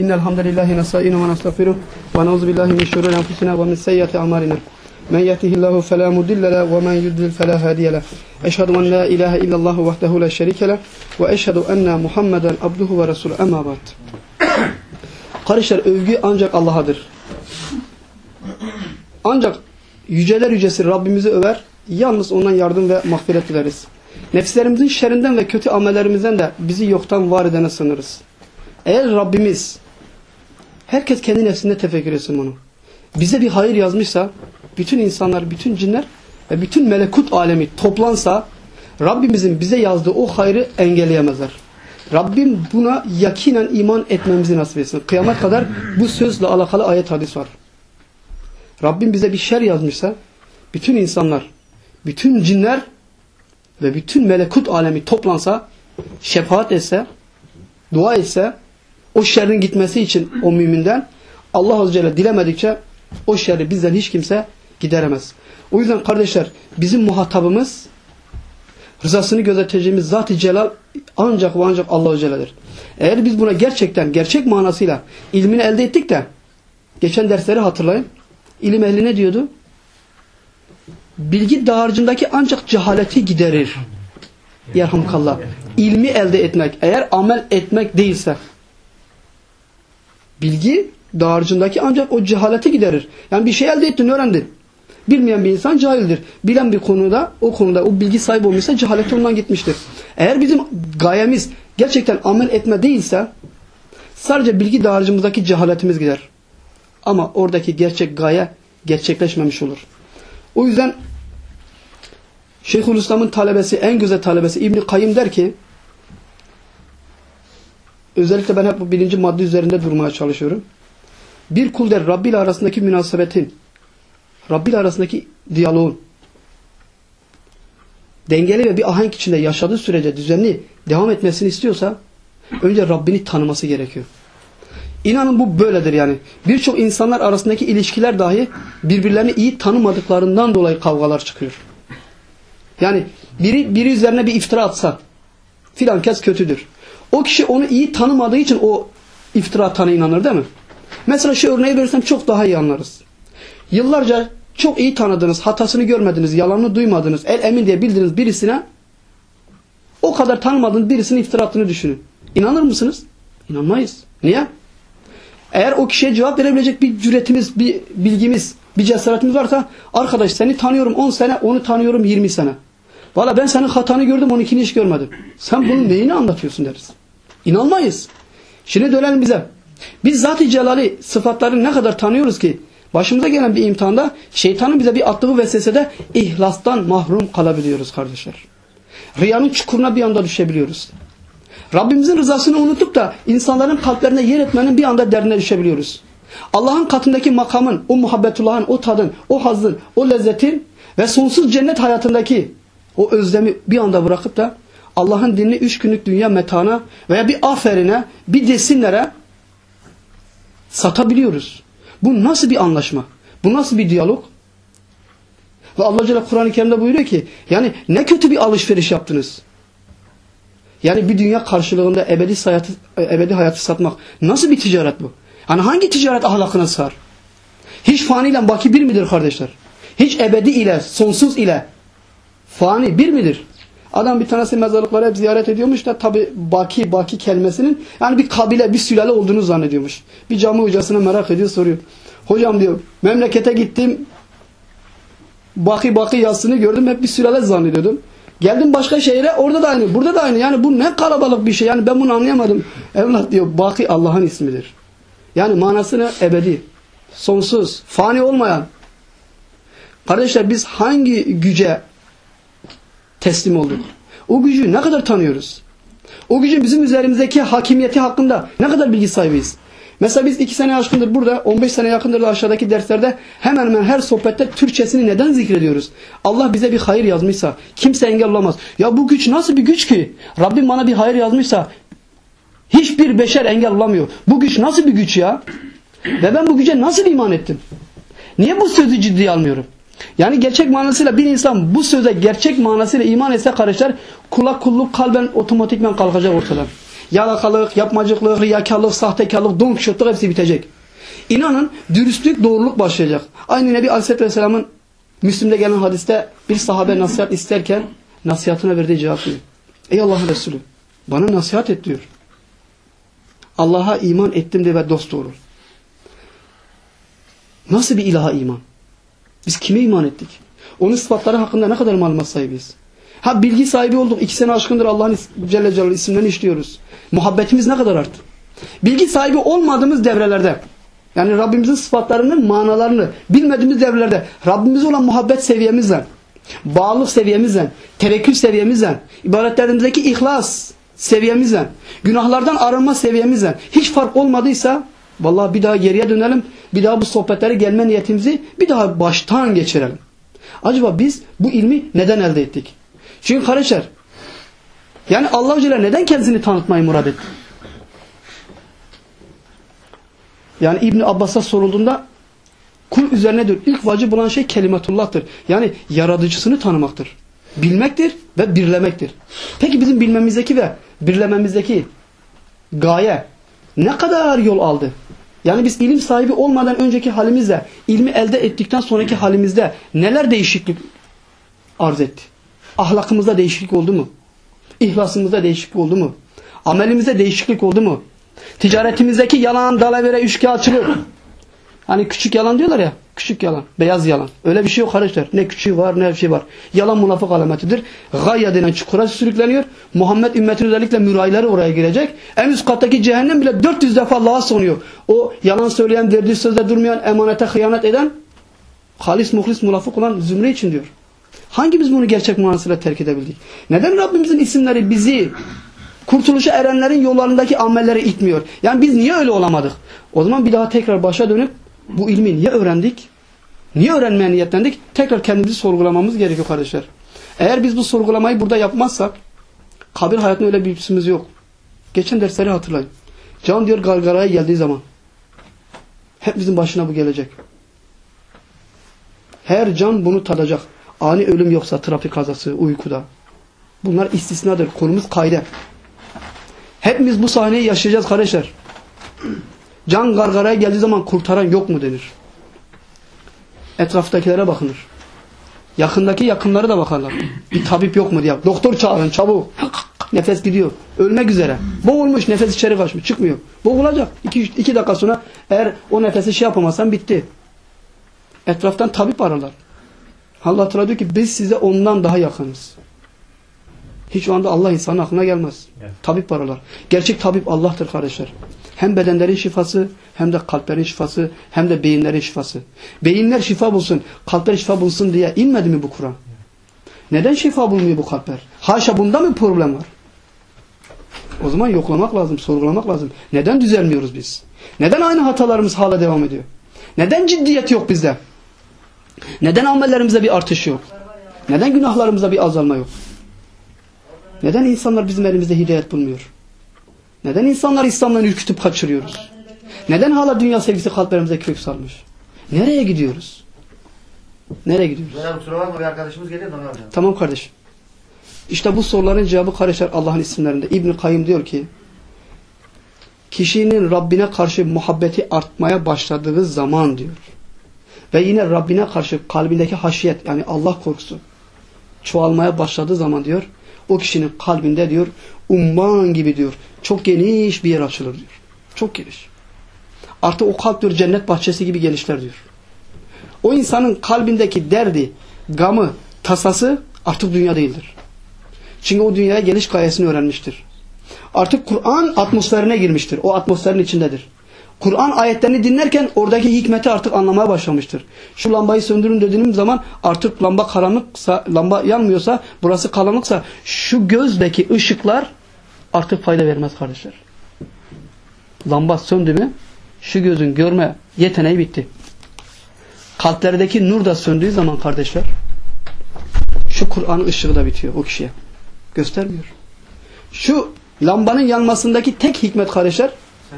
إن الحمد لله نستعينه ونستغفره ونعوذ بالله من شرور أنفسنا ومن سيئات أعمالنا من يأته الله فلا مضل له ومن يضلل فلا هادي له أشهد أن لا إله إلا الله وحده لا شريك له وأشهد أن محمدا عبده ورسوله أما بعد Kardeşler övgü ancak Allah'adır. Ancak yüceler yücesi Rabbimizi över, yalnız ondan yardım ve mağfiret dileriz. Nefislerimizin şerrinden ve kötü amellerimizden de bizi yoktan var edene sınırız. Eğer Rabbimiz herkes kendi nefsinde tefekkür etsin bunu. Bize bir hayır yazmışsa, bütün insanlar, bütün cinler ve bütün melekut alemi toplansa, Rabbimizin bize yazdığı o hayrı engelleyemezler. Rabbim buna yakinen iman etmemizi nasip etsin. Kıyamet kadar bu sözle alakalı ayet hadis var. Rabbim bize bir şer yazmışsa, bütün insanlar, bütün cinler ve bütün melekut alemi toplansa, şefaat etse, dua etse, o şerrin gitmesi için o müminden Allah Azze Celle dilemedikçe o şerri bizden hiç kimse gideremez. O yüzden kardeşler bizim muhatabımız rızasını gözeteceğimiz Zat-ı Celal ancak ve ancak Allah Celle'dir. Eğer biz buna gerçekten gerçek manasıyla ilmini elde ettik de geçen dersleri hatırlayın. İlim ehli ne diyordu? Bilgi dağarcığındaki ancak cehaleti giderir. Yerhamkallah. İlmi elde etmek eğer amel etmek değilse bilgi dağarcığındaki ancak o cehaleti giderir. Yani bir şey elde ettin, öğrendin. Bilmeyen bir insan cahildir. Bilen bir konuda, o konuda o bilgi sahibi olmuşsa cehaleti ondan gitmiştir. Eğer bizim gayemiz gerçekten amel etme değilse sadece bilgi dağarcığımızdaki cehaletimiz gider. Ama oradaki gerçek gaye gerçekleşmemiş olur. O yüzden Şeyhülislam'ın talebesi, en güzel talebesi İbn Kayyim der ki özellikle ben hep bu birinci madde üzerinde durmaya çalışıyorum. Bir kul der Rabbi ile arasındaki münasebetin Rabbi ile arasındaki diyaloğun dengeli ve bir ahenk içinde yaşadığı sürece düzenli devam etmesini istiyorsa önce Rabbini tanıması gerekiyor. İnanın bu böyledir yani. Birçok insanlar arasındaki ilişkiler dahi birbirlerini iyi tanımadıklarından dolayı kavgalar çıkıyor. Yani biri biri üzerine bir iftira atsa filan kez kötüdür. O kişi onu iyi tanımadığı için o iftira atana inanır değil mi? Mesela şu örneği verirsem çok daha iyi anlarız. Yıllarca çok iyi tanıdığınız, hatasını görmediniz, yalanını duymadınız, el emin diye bildiğiniz birisine o kadar tanımadığınız birisinin iftira attığını düşünün. İnanır mısınız? İnanmayız. Niye? Eğer o kişiye cevap verebilecek bir cüretimiz, bir bilgimiz, bir cesaretimiz varsa arkadaş seni tanıyorum 10 sene, onu tanıyorum 20 sene. Valla ben senin hatanı gördüm, onunkini hiç görmedim. Sen bunun neyini anlatıyorsun deriz. İnanmayız. Şimdi dönelim bize. Biz Zat-ı Celal'i sıfatlarını ne kadar tanıyoruz ki başımıza gelen bir imtihanda şeytanın bize bir attığı vesvesede ihlastan mahrum kalabiliyoruz kardeşler. Riyanın çukuruna bir anda düşebiliyoruz. Rabbimizin rızasını unutup da insanların kalplerine yer etmenin bir anda derdine düşebiliyoruz. Allah'ın katındaki makamın, o muhabbetullahın, o tadın, o hazın, o lezzetin ve sonsuz cennet hayatındaki o özlemi bir anda bırakıp da Allah'ın dinini üç günlük dünya metana veya bir aferine, bir desinlere satabiliyoruz. Bu nasıl bir anlaşma? Bu nasıl bir diyalog? Ve Allah Celle Kur'an-ı Kerim'de buyuruyor ki yani ne kötü bir alışveriş yaptınız. Yani bir dünya karşılığında ebedi hayatı, ebedi hayatı satmak. Nasıl bir ticaret bu? Hani hangi ticaret ahlakına sığar? Hiç fani ile baki bir midir kardeşler? Hiç ebedi ile, sonsuz ile fani bir midir? Adam bir tanesi mezarlıkları hep ziyaret ediyormuş da tabi baki baki kelimesinin yani bir kabile bir sülale olduğunu zannediyormuş. Bir cami hocasına merak ediyor soruyor. Hocam diyor memlekete gittim baki baki yazısını gördüm hep bir sülale zannediyordum. Geldim başka şehire orada da aynı burada da aynı yani bu ne kalabalık bir şey yani ben bunu anlayamadım. Evlat diyor baki Allah'ın ismidir. Yani manasını ebedi, sonsuz, fani olmayan. Kardeşler biz hangi güce teslim olduk? O gücü ne kadar tanıyoruz? O gücün bizim üzerimizdeki hakimiyeti hakkında ne kadar bilgi sahibiyiz? Mesela biz iki sene aşkındır burada, 15 sene yakındır da aşağıdaki derslerde hemen hemen her sohbette Türkçesini neden zikrediyoruz? Allah bize bir hayır yazmışsa kimse engel olamaz. Ya bu güç nasıl bir güç ki? Rabbim bana bir hayır yazmışsa hiçbir beşer engel olamıyor. Bu güç nasıl bir güç ya? Ve ben bu güce nasıl iman ettim? Niye bu sözü ciddiye almıyorum? Yani gerçek manasıyla bir insan bu söze gerçek manasıyla iman etse kardeşler kulak kulluk kalben otomatikman kalkacak ortadan. Yalakalık, yapmacıklık, riyakarlık, sahtekarlık, don kişotluk hepsi bitecek. İnanın dürüstlük, doğruluk başlayacak. Aynı Nebi Aleyhisselatü Vesselam'ın Müslim'de gelen hadiste bir sahabe nasihat isterken nasihatine verdiği cevap diyor. Ey Allah'ın Resulü bana nasihat et diyor. Allah'a iman ettim de ve dost doğru. Nasıl bir ilaha iman? Biz kime iman ettik? Onun sıfatları hakkında ne kadar malumat sahibiyiz? Ha bilgi sahibi olduk. iki sene aşkındır Allah'ın Celle Celaluhu isimlerini işliyoruz. Muhabbetimiz ne kadar arttı? Bilgi sahibi olmadığımız devrelerde yani Rabbimizin sıfatlarının manalarını bilmediğimiz devrelerde Rabbimize olan muhabbet seviyemizle, bağlılık seviyemizle, tevekkül seviyemizle, ibadetlerimizdeki ihlas seviyemizle, günahlardan arınma seviyemizle hiç fark olmadıysa vallahi bir daha geriye dönelim. Bir daha bu sohbetlere gelme niyetimizi bir daha baştan geçirelim. Acaba biz bu ilmi neden elde ettik? Çünkü kardeşler yani Allah Celle neden kendisini tanıtmayı murad etti? Yani İbn Abbas'a sorulduğunda kul üzerine diyor ilk vacip olan şey kelimetullah'tır. Yani yaratıcısını tanımaktır. Bilmektir ve birlemektir. Peki bizim bilmemizdeki ve birlememizdeki gaye ne kadar yol aldı? Yani biz ilim sahibi olmadan önceki halimizle, ilmi elde ettikten sonraki halimizde neler değişiklik arz etti? Ahlakımızda değişiklik oldu mu? İhlasımızda değişiklik oldu mu? Amelimizde değişiklik oldu mu? Ticaretimizdeki yalan, dalavere, üçkağıtçılık. Hani küçük yalan diyorlar ya. Küçük yalan, beyaz yalan. Öyle bir şey yok arkadaşlar. Ne küçüğü var ne bir şey var. Yalan münafık alametidir. Gayya denen çukura sürükleniyor. Muhammed ümmeti özellikle mürayları oraya girecek. En üst kattaki cehennem bile 400 defa Allah'a sonuyor. O yalan söyleyen, verdiği sözde durmayan, emanete hıyanet eden, halis muhlis münafık olan zümre için diyor. Hangimiz bunu gerçek manasıyla terk edebildik? Neden Rabbimizin isimleri bizi kurtuluşa erenlerin yollarındaki amelleri itmiyor? Yani biz niye öyle olamadık? O zaman bir daha tekrar başa dönüp bu ilmi niye öğrendik? Niye öğrenmeye niyetlendik? Tekrar kendimizi sorgulamamız gerekiyor kardeşler. Eğer biz bu sorgulamayı burada yapmazsak kabir hayatında öyle bir lüksümüz yok. Geçen dersleri hatırlayın. Can diyor gargaraya geldiği zaman hep bizim başına bu gelecek. Her can bunu tadacak. Ani ölüm yoksa trafik kazası, uykuda. Bunlar istisnadır. Konumuz kayda. Hepimiz bu sahneyi yaşayacağız kardeşler. Can gargaraya geldiği zaman kurtaran yok mu denir. Etraftakilere bakınır. Yakındaki yakınları da bakarlar. Bir tabip yok mu diye. Doktor çağırın çabuk. Nefes gidiyor. Ölmek üzere. Boğulmuş nefes içeri kaçmış. Çıkmıyor. Boğulacak. İki, iki dakika sonra eğer o nefesi şey yapamazsan bitti. Etraftan tabip ararlar. Allah Teala diyor ki biz size ondan daha yakınız. Hiç o anda Allah insanın aklına gelmez. Evet. Tabip aralar. Gerçek tabip Allah'tır kardeşler. Hem bedenlerin şifası, hem de kalplerin şifası, hem de beyinlerin şifası. Beyinler şifa bulsun, kalpler şifa bulsun diye inmedi mi bu Kur'an? Neden şifa bulmuyor bu kalpler? Haşa bunda mı problem var? O zaman yoklamak lazım, sorgulamak lazım. Neden düzelmiyoruz biz? Neden aynı hatalarımız hala devam ediyor? Neden ciddiyet yok bizde? Neden amellerimizde bir artış yok? Neden günahlarımızda bir azalma yok? Neden insanlar bizim elimizde hidayet bulmuyor? Neden insanlar İslam'dan ürkütüp kaçırıyoruz? Neden hala dünya sevgisi kalplerimize kök salmış? Nereye gidiyoruz? Nereye gidiyoruz? bir arkadaşımız geliyor Tamam kardeşim. İşte bu soruların cevabı kardeşler Allah'ın isimlerinde. İbn Kayyım diyor ki kişinin Rabbine karşı muhabbeti artmaya başladığı zaman diyor. Ve yine Rabbine karşı kalbindeki haşiyet yani Allah korkusu çoğalmaya başladığı zaman diyor o kişinin kalbinde diyor umman gibi diyor çok geniş bir yer açılır diyor. Çok geniş. Artık o kalp diyor cennet bahçesi gibi genişler diyor. O insanın kalbindeki derdi, gamı, tasası artık dünya değildir. Çünkü o dünyaya geliş gayesini öğrenmiştir. Artık Kur'an atmosferine girmiştir. O atmosferin içindedir. Kur'an ayetlerini dinlerken oradaki hikmeti artık anlamaya başlamıştır. Şu lambayı söndürün dediğim zaman artık lamba karanlıksa, lamba yanmıyorsa, burası karanlıksa şu gözdeki ışıklar artık fayda vermez kardeşler. Lamba söndü mü şu gözün görme yeteneği bitti. Kalplerdeki nur da söndüğü zaman kardeşler şu Kur'an ışığı da bitiyor o kişiye. Göstermiyor. Şu lambanın yanmasındaki tek hikmet kardeşler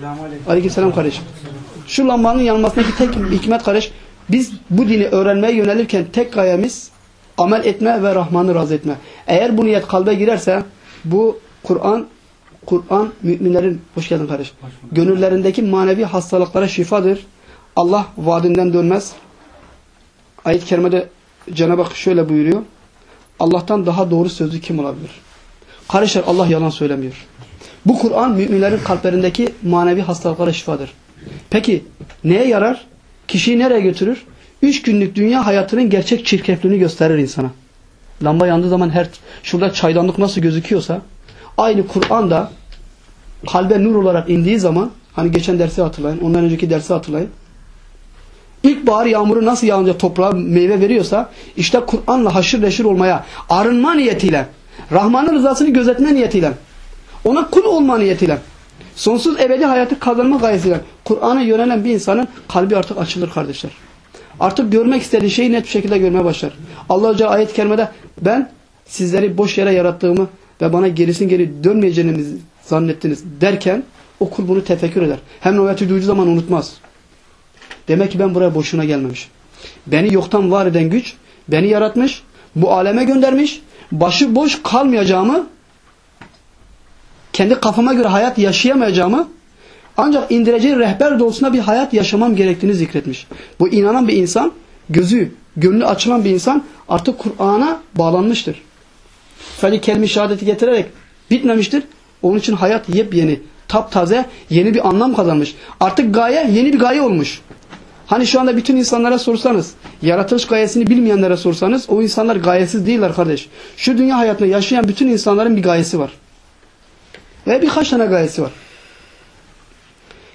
Aleyküm. Aleykümselam kardeşim. Şu lambanın yanmasındaki tek hikmet kardeş biz bu dini öğrenmeye yönelirken tek gayemiz amel etme ve Rahman'ı razı etme. Eğer bu niyet kalbe girerse bu Kur'an Kur'an müminlerin, hoş geldin kardeş, gönüllerindeki manevi hastalıklara şifadır. Allah vaadinden dönmez. Ayet-i kerimede Cenab-ı Hak şöyle buyuruyor. Allah'tan daha doğru sözlü kim olabilir? Kardeşler Allah yalan söylemiyor. Bu Kur'an müminlerin kalplerindeki manevi hastalıklara şifadır. Peki neye yarar? Kişiyi nereye götürür? Üç günlük dünya hayatının gerçek çirkefliğini gösterir insana. Lamba yandığı zaman her şurada çaydanlık nasıl gözüküyorsa aynı Kur'an da kalbe nur olarak indiği zaman hani geçen dersi hatırlayın, ondan önceki dersi hatırlayın. İlkbahar yağmuru nasıl yağınca toprağa meyve veriyorsa işte Kur'an'la haşır neşir olmaya arınma niyetiyle Rahman'ın rızasını gözetme niyetiyle ona kul olma niyetiyle sonsuz ebedi hayatı kazanma gayesiyle Kur'an'a yönelen bir insanın kalbi artık açılır kardeşler. Artık görmek istediği şeyi net bir şekilde görmeye başlar. Allah Hoca ayet-i kerimede ben sizleri boş yere yarattığımı ve bana gerisin geri dönmeyeceğinizi zannettiniz derken o kul bunu tefekkür eder. Hem nöbeti duyduğu zaman unutmaz. Demek ki ben buraya boşuna gelmemişim. Beni yoktan var eden güç beni yaratmış, bu aleme göndermiş, başı boş kalmayacağımı, kendi kafama göre hayat yaşayamayacağımı, ancak indireceği rehber doğrusunda bir hayat yaşamam gerektiğini zikretmiş. Bu inanan bir insan, gözü, gönlü açılan bir insan artık Kur'an'a bağlanmıştır. Sadece kelime şehadeti getirerek bitmemiştir. Onun için hayat yepyeni, taptaze, yeni bir anlam kazanmış. Artık gaye yeni bir gaye olmuş. Hani şu anda bütün insanlara sorsanız, yaratılış gayesini bilmeyenlere sorsanız o insanlar gayesiz değiller kardeş. Şu dünya hayatında yaşayan bütün insanların bir gayesi var. Ve birkaç tane gayesi var.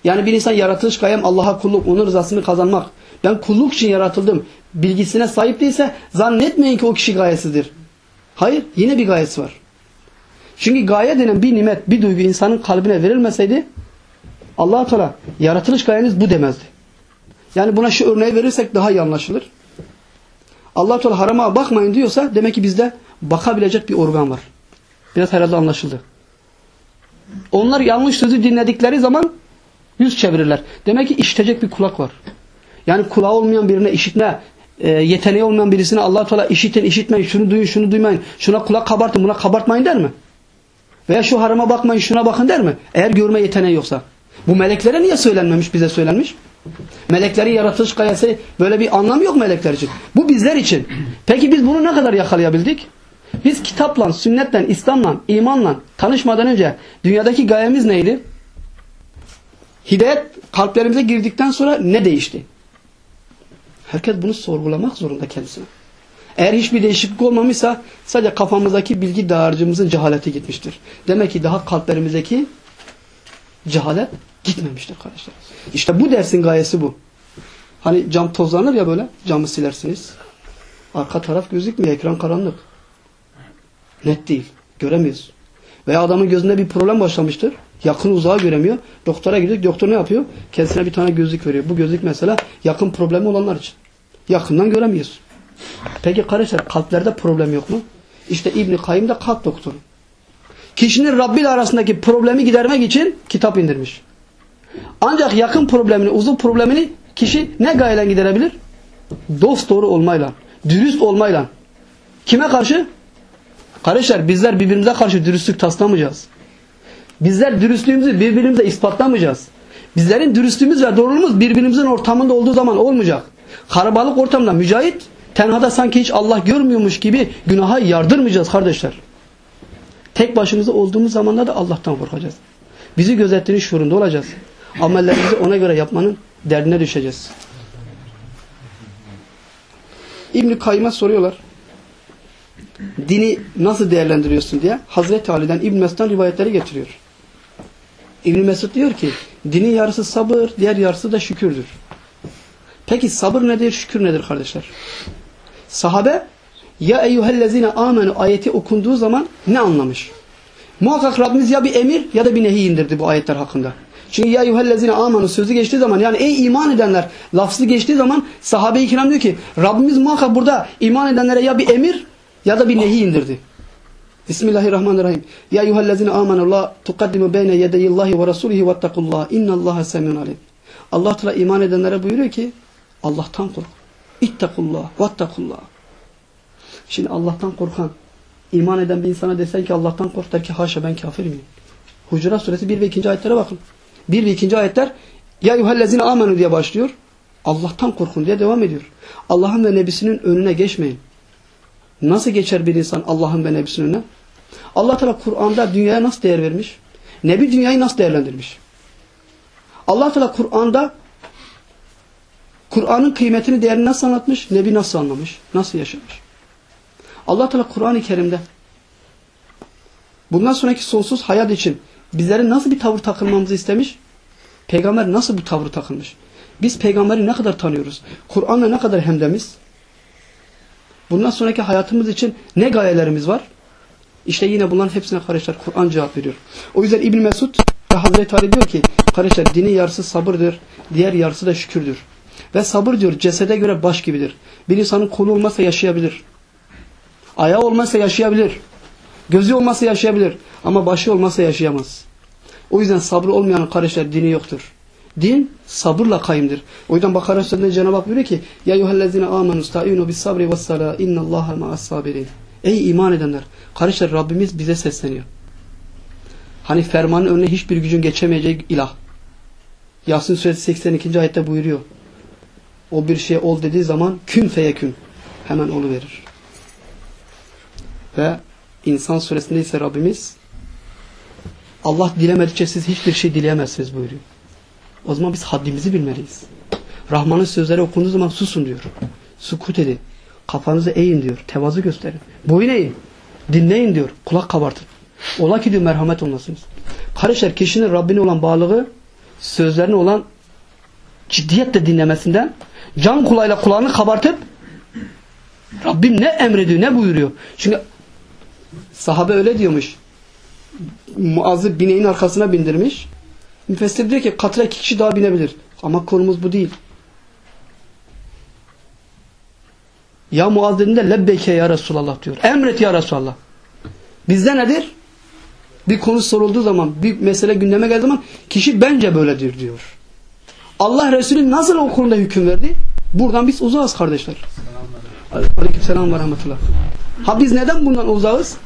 Yani bir insan yaratılış gayem Allah'a kulluk, onun rızasını kazanmak. Ben kulluk için yaratıldım. Bilgisine sahip değilse zannetmeyin ki o kişi gayesidir. Hayır, yine bir gayesi var. Çünkü gaye denen bir nimet, bir duygu insanın kalbine verilmeseydi allah Teala yaratılış gayeniz bu demezdi. Yani buna şu örneği verirsek daha iyi anlaşılır. allah Teala harama bakmayın diyorsa demek ki bizde bakabilecek bir organ var. Biraz herhalde anlaşıldı. Onlar yanlış sözü dinledikleri zaman yüz çevirirler. Demek ki işitecek bir kulak var. Yani kulağı olmayan birine işitme, e, yeteneği olmayan birisine allah Teala işitin, işitmeyin, şunu duyun, şunu duymayın, şuna kulak kabartın, buna kabartmayın der mi? Veya şu harama bakmayın, şuna bakın der mi? Eğer görme yeteneği yoksa. Bu meleklere niye söylenmemiş, bize söylenmiş? Meleklerin yaratılış gayesi böyle bir anlam yok melekler için. Bu bizler için. Peki biz bunu ne kadar yakalayabildik? Biz kitapla, sünnetle, İslam'la, imanla tanışmadan önce dünyadaki gayemiz neydi? Hidayet kalplerimize girdikten sonra ne değişti? Herkes bunu sorgulamak zorunda kendisine. Eğer hiçbir değişiklik olmamışsa sadece kafamızdaki bilgi dağarcığımızın cehaleti gitmiştir. Demek ki daha kalplerimizdeki cehalet gitmemiştir kardeşler. İşte bu dersin gayesi bu. Hani cam tozlanır ya böyle camı silersiniz. Arka taraf gözükmüyor ekran karanlık. Net değil. Göremiyoruz. Veya adamın gözünde bir problem başlamıştır. Yakın uzağı göremiyor. Doktora gidiyor. Doktor ne yapıyor? Kendisine bir tane gözlük veriyor. Bu gözlük mesela yakın problemi olanlar için. Yakından göremiyoruz. Peki kardeşler kalplerde problem yok mu? İşte İbn-i da kalp doktoru. Kişinin Rabbi ile arasındaki problemi gidermek için kitap indirmiş. Ancak yakın problemini, uzun problemini kişi ne gayeyle giderebilir? Dost doğru olmayla, dürüst olmayla. Kime karşı? Kardeşler bizler birbirimize karşı dürüstlük taslamayacağız. Bizler dürüstlüğümüzü birbirimize ispatlamayacağız. Bizlerin dürüstlüğümüz ve doğruluğumuz birbirimizin ortamında olduğu zaman olmayacak. Karabalık ortamda mücahit, tenhada sanki hiç Allah görmüyormuş gibi günaha yardırmayacağız kardeşler. Tek başımıza olduğumuz zamanda da Allah'tan korkacağız. Bizi gözettiğinin şuurunda olacağız. Amellerimizi ona göre yapmanın derdine düşeceğiz. İbn-i Kayyım'a soruyorlar. Dini nasıl değerlendiriyorsun diye. Hazreti Ali'den İbn Mesud'dan rivayetleri getiriyor. İbn Mesud diyor ki dinin yarısı sabır, diğer yarısı da şükürdür. Peki sabır nedir, şükür nedir kardeşler? Sahabe ya eyyühellezine amenu ayeti okunduğu zaman ne anlamış? Muhakkak Rabbimiz ya bir emir ya da bir nehi indirdi bu ayetler hakkında. Çünkü ya eyyühellezine amenu sözü geçtiği zaman yani ey iman edenler lafzı geçtiği zaman sahabe-i kiram diyor ki Rabbimiz muhakkak burada iman edenlere ya bir emir ya da bir nehi indirdi. Bismillahirrahmanirrahim. Ya eyyühellezine amenu la tukaddimu beyne yedeyillahi ve rasulihi vettakullah. İnnallaha semiyun alim. Allah Teala iman edenlere buyuruyor ki Allah'tan kork. İttakullah vettakullah. Şimdi Allah'tan korkan, iman eden bir insana desen ki Allah'tan kork der ki haşa ben kafir miyim? Hucurat suresi 1 ve 2. ayetlere bakın. 1 ve 2. ayetler ya yuhellezine amenu diye başlıyor. Allah'tan korkun diye devam ediyor. Allah'ın ve nebisinin önüne geçmeyin. Nasıl geçer bir insan Allah'ın ve nebisinin önüne? Allah Teala Kur'an'da dünyaya nasıl değer vermiş? Nebi dünyayı nasıl değerlendirmiş? Allah Teala Kur'an'da Kur'an'ın kıymetini, değerini nasıl anlatmış? Nebi nasıl anlamış? Nasıl yaşamış? Allah Teala Kur'an-ı Kerim'de bundan sonraki sonsuz hayat için bizlerin nasıl bir tavır takılmamızı istemiş? Peygamber nasıl bir tavır takılmış? Biz peygamberi ne kadar tanıyoruz? Kur'an'la ne kadar hemdemiz? Bundan sonraki hayatımız için ne gayelerimiz var? İşte yine bunların hepsine kardeşler Kur'an cevap veriyor. O yüzden İbn Mesud ve Hazreti Ali diyor ki kardeşler dinin yarısı sabırdır, diğer yarısı da şükürdür. Ve sabır diyor cesede göre baş gibidir. Bir insanın kolu olmazsa yaşayabilir. Ayağı olmazsa yaşayabilir. Gözü olmazsa yaşayabilir. Ama başı olmazsa yaşayamaz. O yüzden sabrı olmayan kardeşler dini yoktur. Din sabırla kayımdır. O yüzden Bakara Suresi'nde Cenab-ı Hak buyuruyor ki Ya yuhellezine amenu sta'inu bis sabri ve sala innallaha ma'as sabirin. Ey iman edenler! Kardeşler Rabbimiz bize sesleniyor. Hani fermanın önüne hiçbir gücün geçemeyeceği ilah. Yasin Suresi 82. ayette buyuruyor. O bir şey ol dediği zaman kün feyekün. Hemen olu verir. Ve İnsan suresinde ise Rabbimiz Allah dilemedikçe siz hiçbir şey dileyemezsiniz buyuruyor. O zaman biz haddimizi bilmeliyiz. Rahman'ın sözleri okunduğu zaman susun diyor. Sukut edin. Kafanızı eğin diyor. Tevazu gösterin. Boyun eğin. Dinleyin diyor. Kulak kabartın. Ola ki diyor merhamet olmasınız. Kardeşler kişinin Rabbine olan bağlılığı sözlerine olan ciddiyetle dinlemesinden can kulağıyla kulağını kabartıp Rabbim ne emrediyor ne buyuruyor. Çünkü sahabe öyle diyormuş. Muaz'ı bineğin arkasına bindirmiş. Müfessir diyor ki katıra iki kişi daha binebilir. Ama konumuz bu değil. Ya Muaz dediğinde lebbeyke ya Resulallah diyor. Emret ya Resulallah. Bizde nedir? Bir konu sorulduğu zaman, bir mesele gündeme geldiği zaman kişi bence böyledir diyor. Allah Resulü nasıl o konuda hüküm verdi? Buradan biz uzağız kardeşler. Aleyküm selam ve rahmetullah. Ha biz neden bundan uzağız?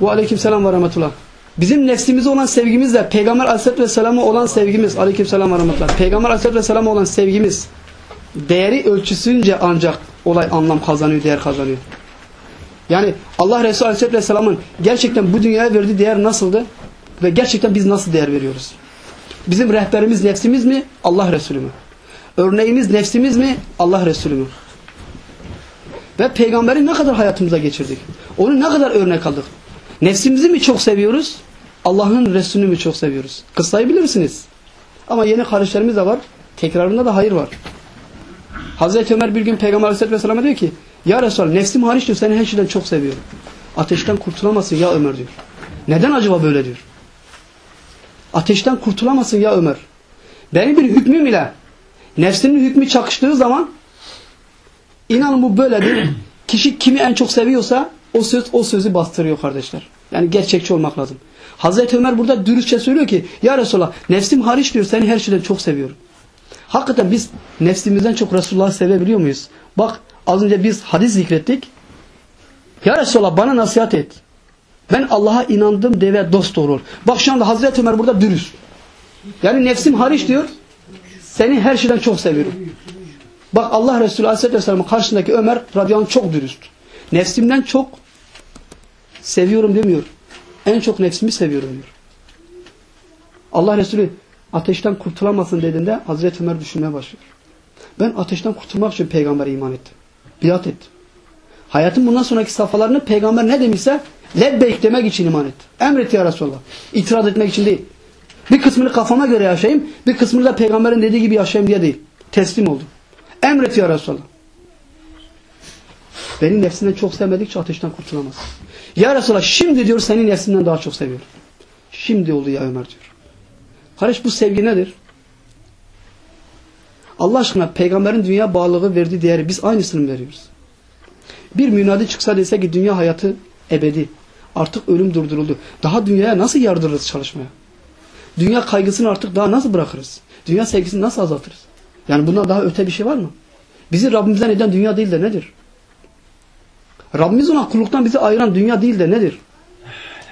Ve aleyküm selam ve rahmetullah. Bizim nefsimize olan sevgimizle Peygamber aleyhissalatü vesselam'a olan sevgimiz aleyküm selam ve rahmetullah. Peygamber aleyhissalatü vesselam'a olan sevgimiz değeri ölçüsünce ancak olay anlam kazanıyor, değer kazanıyor. Yani Allah Resulü aleyhissalatü vesselamın gerçekten bu dünyaya verdiği değer nasıldı? Ve gerçekten biz nasıl değer veriyoruz? Bizim rehberimiz nefsimiz mi? Allah Resulü mü? Örneğimiz nefsimiz mi? Allah Resulü mü? Ve peygamberi ne kadar hayatımıza geçirdik? Onu ne kadar örnek aldık? Nefsimizi mi çok seviyoruz? Allah'ın Resulünü mü çok seviyoruz? Kıssayı bilirsiniz. Ama yeni kardeşlerimiz de var. Tekrarında da hayır var. Hazreti Ömer bir gün Peygamber Aleyhisselatü Vesselam'a diyor ki Ya Resulallah nefsim hariç diyor seni her şeyden çok seviyorum. Ateşten kurtulamazsın ya Ömer diyor. Neden acaba böyle diyor? Ateşten kurtulamazsın ya Ömer. Benim bir hükmüm ile nefsinin hükmü çakıştığı zaman inanın bu böyledir. Kişi kimi en çok seviyorsa o söz o sözü bastırıyor kardeşler. Yani gerçekçi olmak lazım. Hazreti Ömer burada dürüstçe söylüyor ki Ya Resulallah nefsim hariç diyor seni her şeyden çok seviyorum. Hakikaten biz nefsimizden çok Resulullah'ı sevebiliyor muyuz? Bak az önce biz hadis zikrettik. Ya Resulallah bana nasihat et. Ben Allah'a inandım de ve dost doğru ol. Bak şu anda Hazreti Ömer burada dürüst. Yani nefsim hariç diyor. Seni her şeyden çok seviyorum. Bak Allah Resulü Aleyhisselatü karşısındaki Ömer radıyallahu çok dürüst. Nefsimden çok seviyorum demiyor. En çok nefsimi seviyorum diyor. Allah Resulü ateşten kurtulamasın dediğinde Hazreti Ömer düşünmeye başlıyor. Ben ateşten kurtulmak için peygambere iman ettim. Biat ettim. Hayatın bundan sonraki safhalarını peygamber ne demişse lebbeyk demek için iman ettim. Emret ya Resulallah. İtiraz etmek için değil. Bir kısmını kafama göre yaşayayım, bir kısmını da peygamberin dediği gibi yaşayayım diye değil. Teslim oldum. Emret ya Resulallah. Beni nefsinden çok sevmedikçe ateşten kurtulamaz. Ya Resulallah şimdi diyor seni nefsinden daha çok seviyorum. Şimdi oldu ya Ömer diyor. Kardeş bu sevgi nedir? Allah aşkına peygamberin dünya bağlılığı verdiği değeri biz aynısını veriyoruz? Bir münadi çıksa dese ki dünya hayatı ebedi. Artık ölüm durduruldu. Daha dünyaya nasıl yardırırız çalışmaya? Dünya kaygısını artık daha nasıl bırakırız? Dünya sevgisini nasıl azaltırız? Yani bundan daha öte bir şey var mı? Bizi Rabbimizden eden dünya değil de nedir? Rabbimiz olan kulluktan bizi ayıran dünya değil de nedir?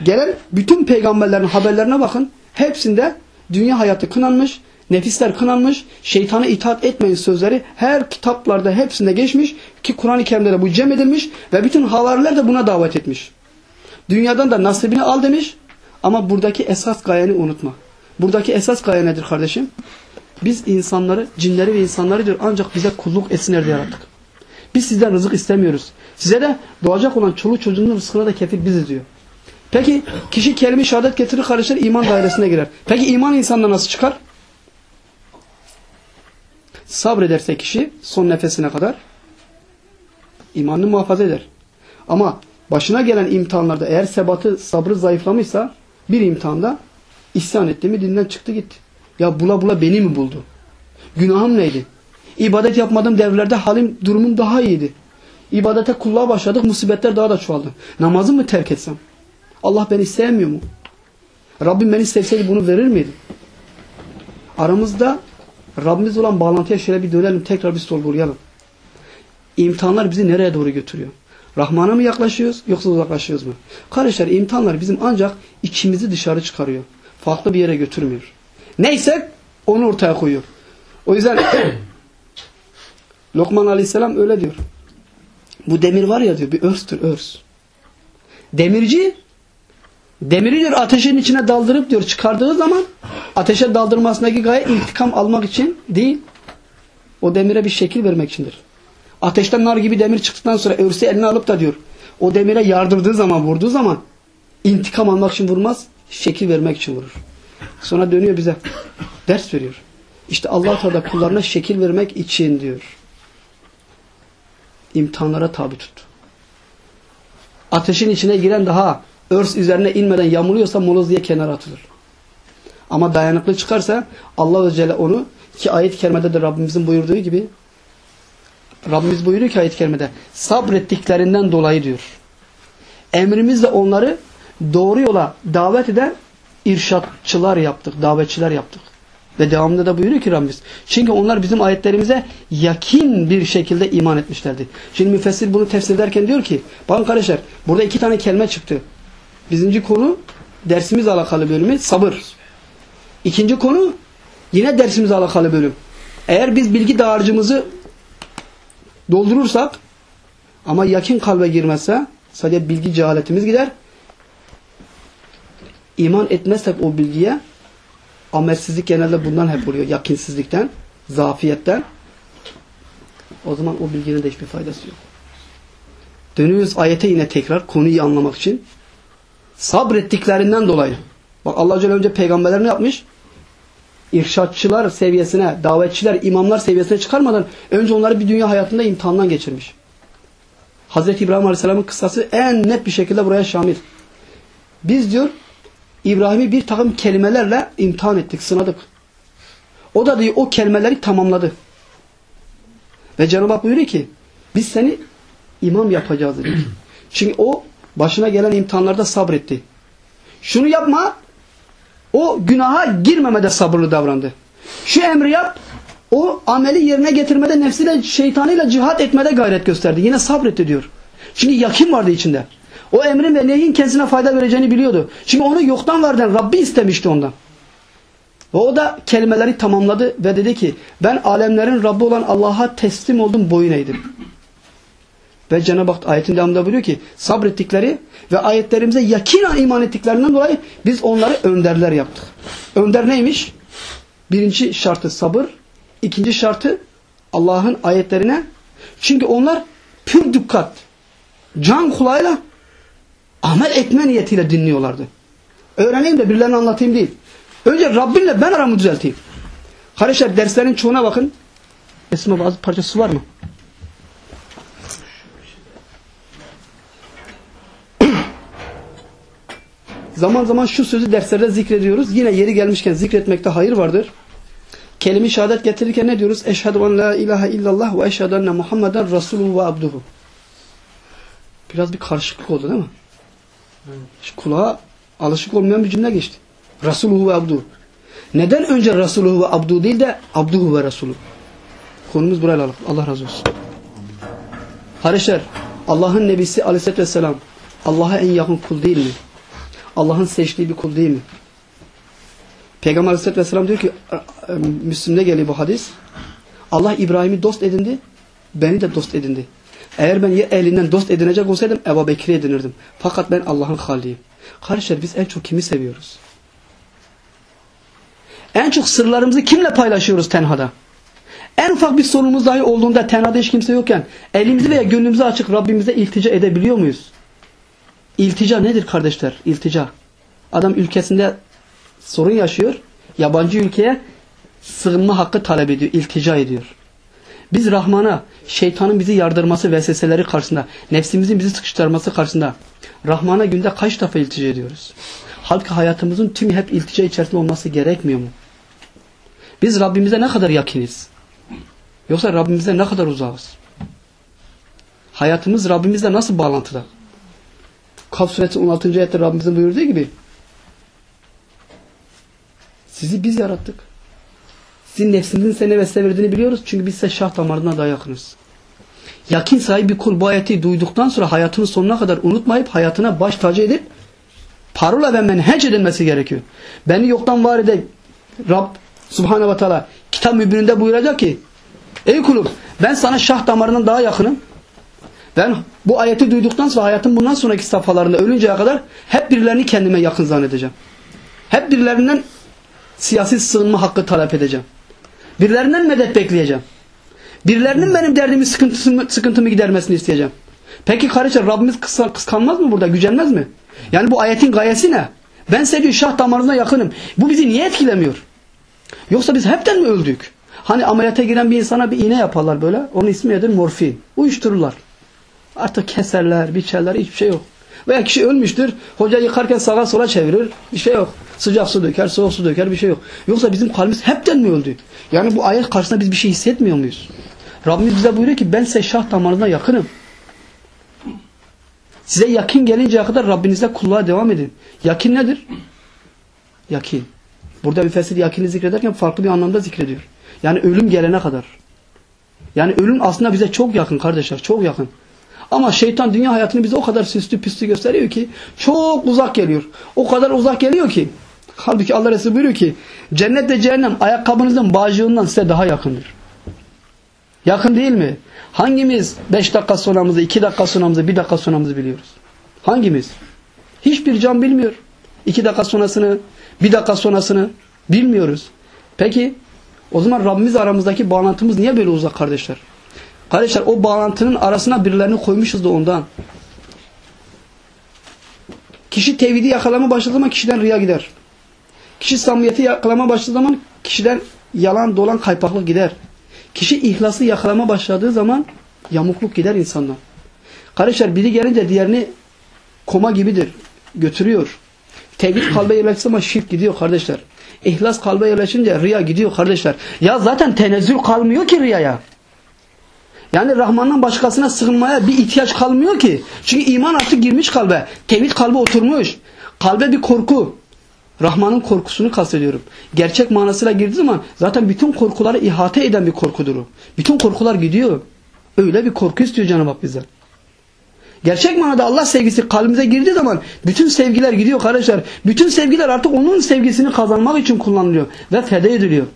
gelen bütün peygamberlerin haberlerine bakın. Hepsinde dünya hayatı kınanmış, nefisler kınanmış, şeytana itaat etmeyin sözleri her kitaplarda hepsinde geçmiş ki Kur'an-ı Kerim'de de bu cem edilmiş ve bütün havariler de buna davet etmiş. Dünyadan da nasibini al demiş ama buradaki esas gayeni unutma. Buradaki esas gaye nedir kardeşim? Biz insanları, cinleri ve insanları diyor ancak bize kulluk etsinler diye yarattık. Biz sizden rızık istemiyoruz. Size de doğacak olan çoluk çocuğunun rızkına da kefil biziz diyor. Peki kişi kelime şehadet getirir kardeşler iman dairesine girer. Peki iman insanla nasıl çıkar? Sabrederse kişi son nefesine kadar imanını muhafaza eder. Ama başına gelen imtihanlarda eğer sebatı, sabrı zayıflamışsa bir imtihanda isyan etti mi dinden çıktı gitti. Ya bula bula beni mi buldu? Günahım neydi? İbadet yapmadığım devrlerde halim, durumum daha iyiydi. İbadete kulluğa başladık, musibetler daha da çoğaldı. Namazı mı terk etsem? Allah beni sevmiyor mu? Rabbim beni sevseydi bunu verir miydi? Aramızda Rabbimiz olan bağlantıya şöyle bir dönelim, tekrar bir sorgulayalım. İmtihanlar bizi nereye doğru götürüyor? Rahman'a mı yaklaşıyoruz yoksa uzaklaşıyoruz mu? Kardeşler imtihanlar bizim ancak içimizi dışarı çıkarıyor. Farklı bir yere götürmüyor. Neyse onu ortaya koyuyor. O yüzden Lokman Aleyhisselam öyle diyor. Bu demir var ya diyor bir örstür örs. Demirci demiri diyor ateşin içine daldırıp diyor çıkardığı zaman ateşe daldırmasındaki gaye intikam almak için değil. O demire bir şekil vermek içindir. Ateşten nar gibi demir çıktıktan sonra örse eline alıp da diyor o demire yardırdığı zaman vurduğu zaman intikam almak için vurmaz şekil vermek için vurur. Sonra dönüyor bize ders veriyor. İşte Allah Teala kullarına şekil vermek için diyor. İmtihanlara tabi tut. Ateşin içine giren daha örs üzerine inmeden yamuluyorsa moloz diye kenara atılır. Ama dayanıklı çıkarsa Allah Celle onu ki ayet-i kerimede de Rabbimizin buyurduğu gibi Rabbimiz buyuruyor ki ayet-i kerimede sabrettiklerinden dolayı diyor. Emrimizle onları doğru yola davet eden irşatçılar yaptık, davetçiler yaptık. Ve devamında da buyuruyor ki Rabbimiz. Çünkü onlar bizim ayetlerimize yakin bir şekilde iman etmişlerdi. Şimdi müfessir bunu tefsir ederken diyor ki bakın kardeşler burada iki tane kelime çıktı. Birinci konu dersimizle alakalı bölümü sabır. İkinci konu yine dersimizle alakalı bölüm. Eğer biz bilgi dağarcığımızı doldurursak ama yakin kalbe girmezse sadece bilgi cehaletimiz gider. İman etmezsek o bilgiye amelsizlik genelde bundan hep oluyor. Yakinsizlikten, zafiyetten. O zaman o bilginin de hiçbir faydası yok. Dönüyoruz ayete yine tekrar konuyu anlamak için. Sabrettiklerinden dolayı. Bak Allah Celle önce peygamberler ne yapmış? İrşatçılar seviyesine, davetçiler, imamlar seviyesine çıkarmadan önce onları bir dünya hayatında imtihandan geçirmiş. Hazreti İbrahim Aleyhisselam'ın kıssası en net bir şekilde buraya şamil. Biz diyor İbrahim'i bir takım kelimelerle imtihan ettik, sınadık. O da diyor o kelimeleri tamamladı. Ve Cenab-ı Hak buyuruyor ki biz seni imam yapacağız dedik. Çünkü o başına gelen imtihanlarda sabretti. Şunu yapma o günaha girmemede sabırlı davrandı. Şu emri yap o ameli yerine getirmede nefsiyle şeytanıyla cihat etmede gayret gösterdi. Yine sabretti diyor. Çünkü yakin vardı içinde. O emrin ve nehyin kendisine fayda vereceğini biliyordu. Çünkü onu yoktan varden Rabbi istemişti ondan. Ve o da kelimeleri tamamladı ve dedi ki ben alemlerin Rabbi olan Allah'a teslim oldum boyun eğdim. Ve Cenab-ı Hak ayetin devamında buyuruyor ki sabrettikleri ve ayetlerimize yakinen iman ettiklerinden dolayı biz onları önderler yaptık. Önder neymiş? Birinci şartı sabır. ikinci şartı Allah'ın ayetlerine. Çünkü onlar pür dikkat, can kulağıyla amel etme niyetiyle dinliyorlardı. Öğreneyim de birilerine anlatayım değil. Önce Rabbimle ben aramı düzelteyim. Kardeşler derslerin çoğuna bakın. Esma bazı parçası var mı? Zaman zaman şu sözü derslerde zikrediyoruz. Yine yeri gelmişken zikretmekte hayır vardır. Kelime-i şehadet getirirken ne diyoruz? Eşhedü en la ilahe illallah ve eşhedü enne Muhammeden Resulü ve abduhu. Biraz bir karışıklık oldu değil mi? Evet. Kulağa alışık olmayan bir cümle geçti. Resulü ve abduhu. Neden önce Resulü ve abduhu değil de abduhu ve Resulü? Konumuz burayla alakalı. Allah razı olsun. Kardeşler, Allah'ın Nebisi Aleyhisselatü Vesselam Allah'a en yakın kul değil mi? Allah'ın seçtiği bir kul değil mi? Peygamber Aleyhisselatü Vesselam diyor ki Müslüm'de geliyor bu hadis. Allah İbrahim'i dost edindi, beni de dost edindi. Eğer ben ya elinden dost edinecek olsaydım Ebu Bekir'i edinirdim. Fakat ben Allah'ın haliyim. Kardeşler biz en çok kimi seviyoruz? En çok sırlarımızı kimle paylaşıyoruz tenhada? En ufak bir sorunumuz dahi olduğunda tenhada hiç kimse yokken elimizi veya gönlümüzü açık Rabbimize iltica edebiliyor muyuz? İltica nedir kardeşler? İltica. Adam ülkesinde sorun yaşıyor. Yabancı ülkeye sığınma hakkı talep ediyor. iltica ediyor. Biz Rahman'a şeytanın bizi yardırması vesveseleri karşısında, nefsimizin bizi sıkıştırması karşısında Rahman'a günde kaç defa iltica ediyoruz? Halbuki hayatımızın tüm hep iltica içerisinde olması gerekmiyor mu? Biz Rabbimize ne kadar yakiniz? Yoksa Rabbimize ne kadar uzağız? Hayatımız Rabbimizle nasıl bağlantıda? Kaf suresi 16. ayette Rabbimizin buyurduğu gibi sizi biz yarattık. Sizin nefsinizin seni vesile verdiğini biliyoruz. Çünkü biz size şah damarına daha yakınız. Yakin sahibi bir kul bu ayeti duyduktan sonra hayatının sonuna kadar unutmayıp hayatına baş tacı edip parola ve menhec edilmesi gerekiyor. Beni yoktan var eden Rab Subhanahu ve Teala kitap mübininde buyuracak ki Ey kulum ben sana şah damarından daha yakınım. Ben bu ayeti duyduktan sonra hayatım bundan sonraki safhalarında ölünceye kadar hep birilerini kendime yakın zannedeceğim. Hep birilerinden siyasi sığınma hakkı talep edeceğim. Birilerinden medet bekleyeceğim. Birilerinin benim derdimi, sıkıntımı, sıkıntımı gidermesini isteyeceğim. Peki kardeşler Rabbimiz kıskanmaz mı burada? Gücenmez mi? Yani bu ayetin gayesi ne? Ben size diyor şah damarına yakınım. Bu bizi niye etkilemiyor? Yoksa biz hepten mi öldük? Hani ameliyata giren bir insana bir iğne yaparlar böyle. Onun ismi nedir? Morfin. Uyuştururlar. Artık keserler, biçerler, hiçbir şey yok. Veya kişi ölmüştür. Hoca yıkarken sağa sola çevirir. Bir şey yok. Sıcak su döker, soğuk su döker bir şey yok. Yoksa bizim kalbimiz hepten mi öldü? Yani bu ayet karşısında biz bir şey hissetmiyor muyuz? Rabbimiz bize buyuruyor ki ben size şah damarına yakınım. Size yakın gelinceye kadar Rabbinize kulluğa devam edin. Yakin nedir? Yakin. Burada müfessir yakini zikrederken farklı bir anlamda zikrediyor. Yani ölüm gelene kadar. Yani ölüm aslında bize çok yakın kardeşler. Çok yakın. Ama şeytan dünya hayatını bize o kadar süslü püslü gösteriyor ki çok uzak geliyor. O kadar uzak geliyor ki halbuki Allah Resulü buyuruyor ki cennet ve cehennem ayakkabınızın bağcığından size daha yakındır. Yakın değil mi? Hangimiz 5 dakika sonramızı, 2 dakika sonramızı, 1 dakika sonramızı biliyoruz? Hangimiz? Hiçbir can bilmiyor. 2 dakika sonrasını, 1 dakika sonrasını bilmiyoruz. Peki o zaman Rabbimiz aramızdaki bağlantımız niye böyle uzak kardeşler? Kardeşler o bağlantının arasına birilerini koymuşuz da ondan. Kişi tevhidi yakalama başladığı zaman kişiden riya gider. Kişi samimiyeti yakalama başladığı zaman kişiden yalan dolan kaypaklık gider. Kişi ihlası yakalama başladığı zaman yamukluk gider insandan. Kardeşler biri gelince diğerini koma gibidir. Götürüyor. Tevhid kalbe yerleştiği zaman şirk gidiyor kardeşler. İhlas kalbe yerleşince riya gidiyor kardeşler. Ya zaten tenezzül kalmıyor ki riyaya. Yani Rahman'dan başkasına sığınmaya bir ihtiyaç kalmıyor ki. Çünkü iman artık girmiş kalbe. Tevhid kalbe oturmuş. Kalbe bir korku. Rahman'ın korkusunu kastediyorum. Gerçek manasıyla girdiği zaman zaten bütün korkuları ihate eden bir korkudur o. Bütün korkular gidiyor. Öyle bir korku istiyor Cenab-ı Hak bize. Gerçek manada Allah sevgisi kalbimize girdiği zaman bütün sevgiler gidiyor kardeşler. Bütün sevgiler artık onun sevgisini kazanmak için kullanılıyor ve feda ediliyor.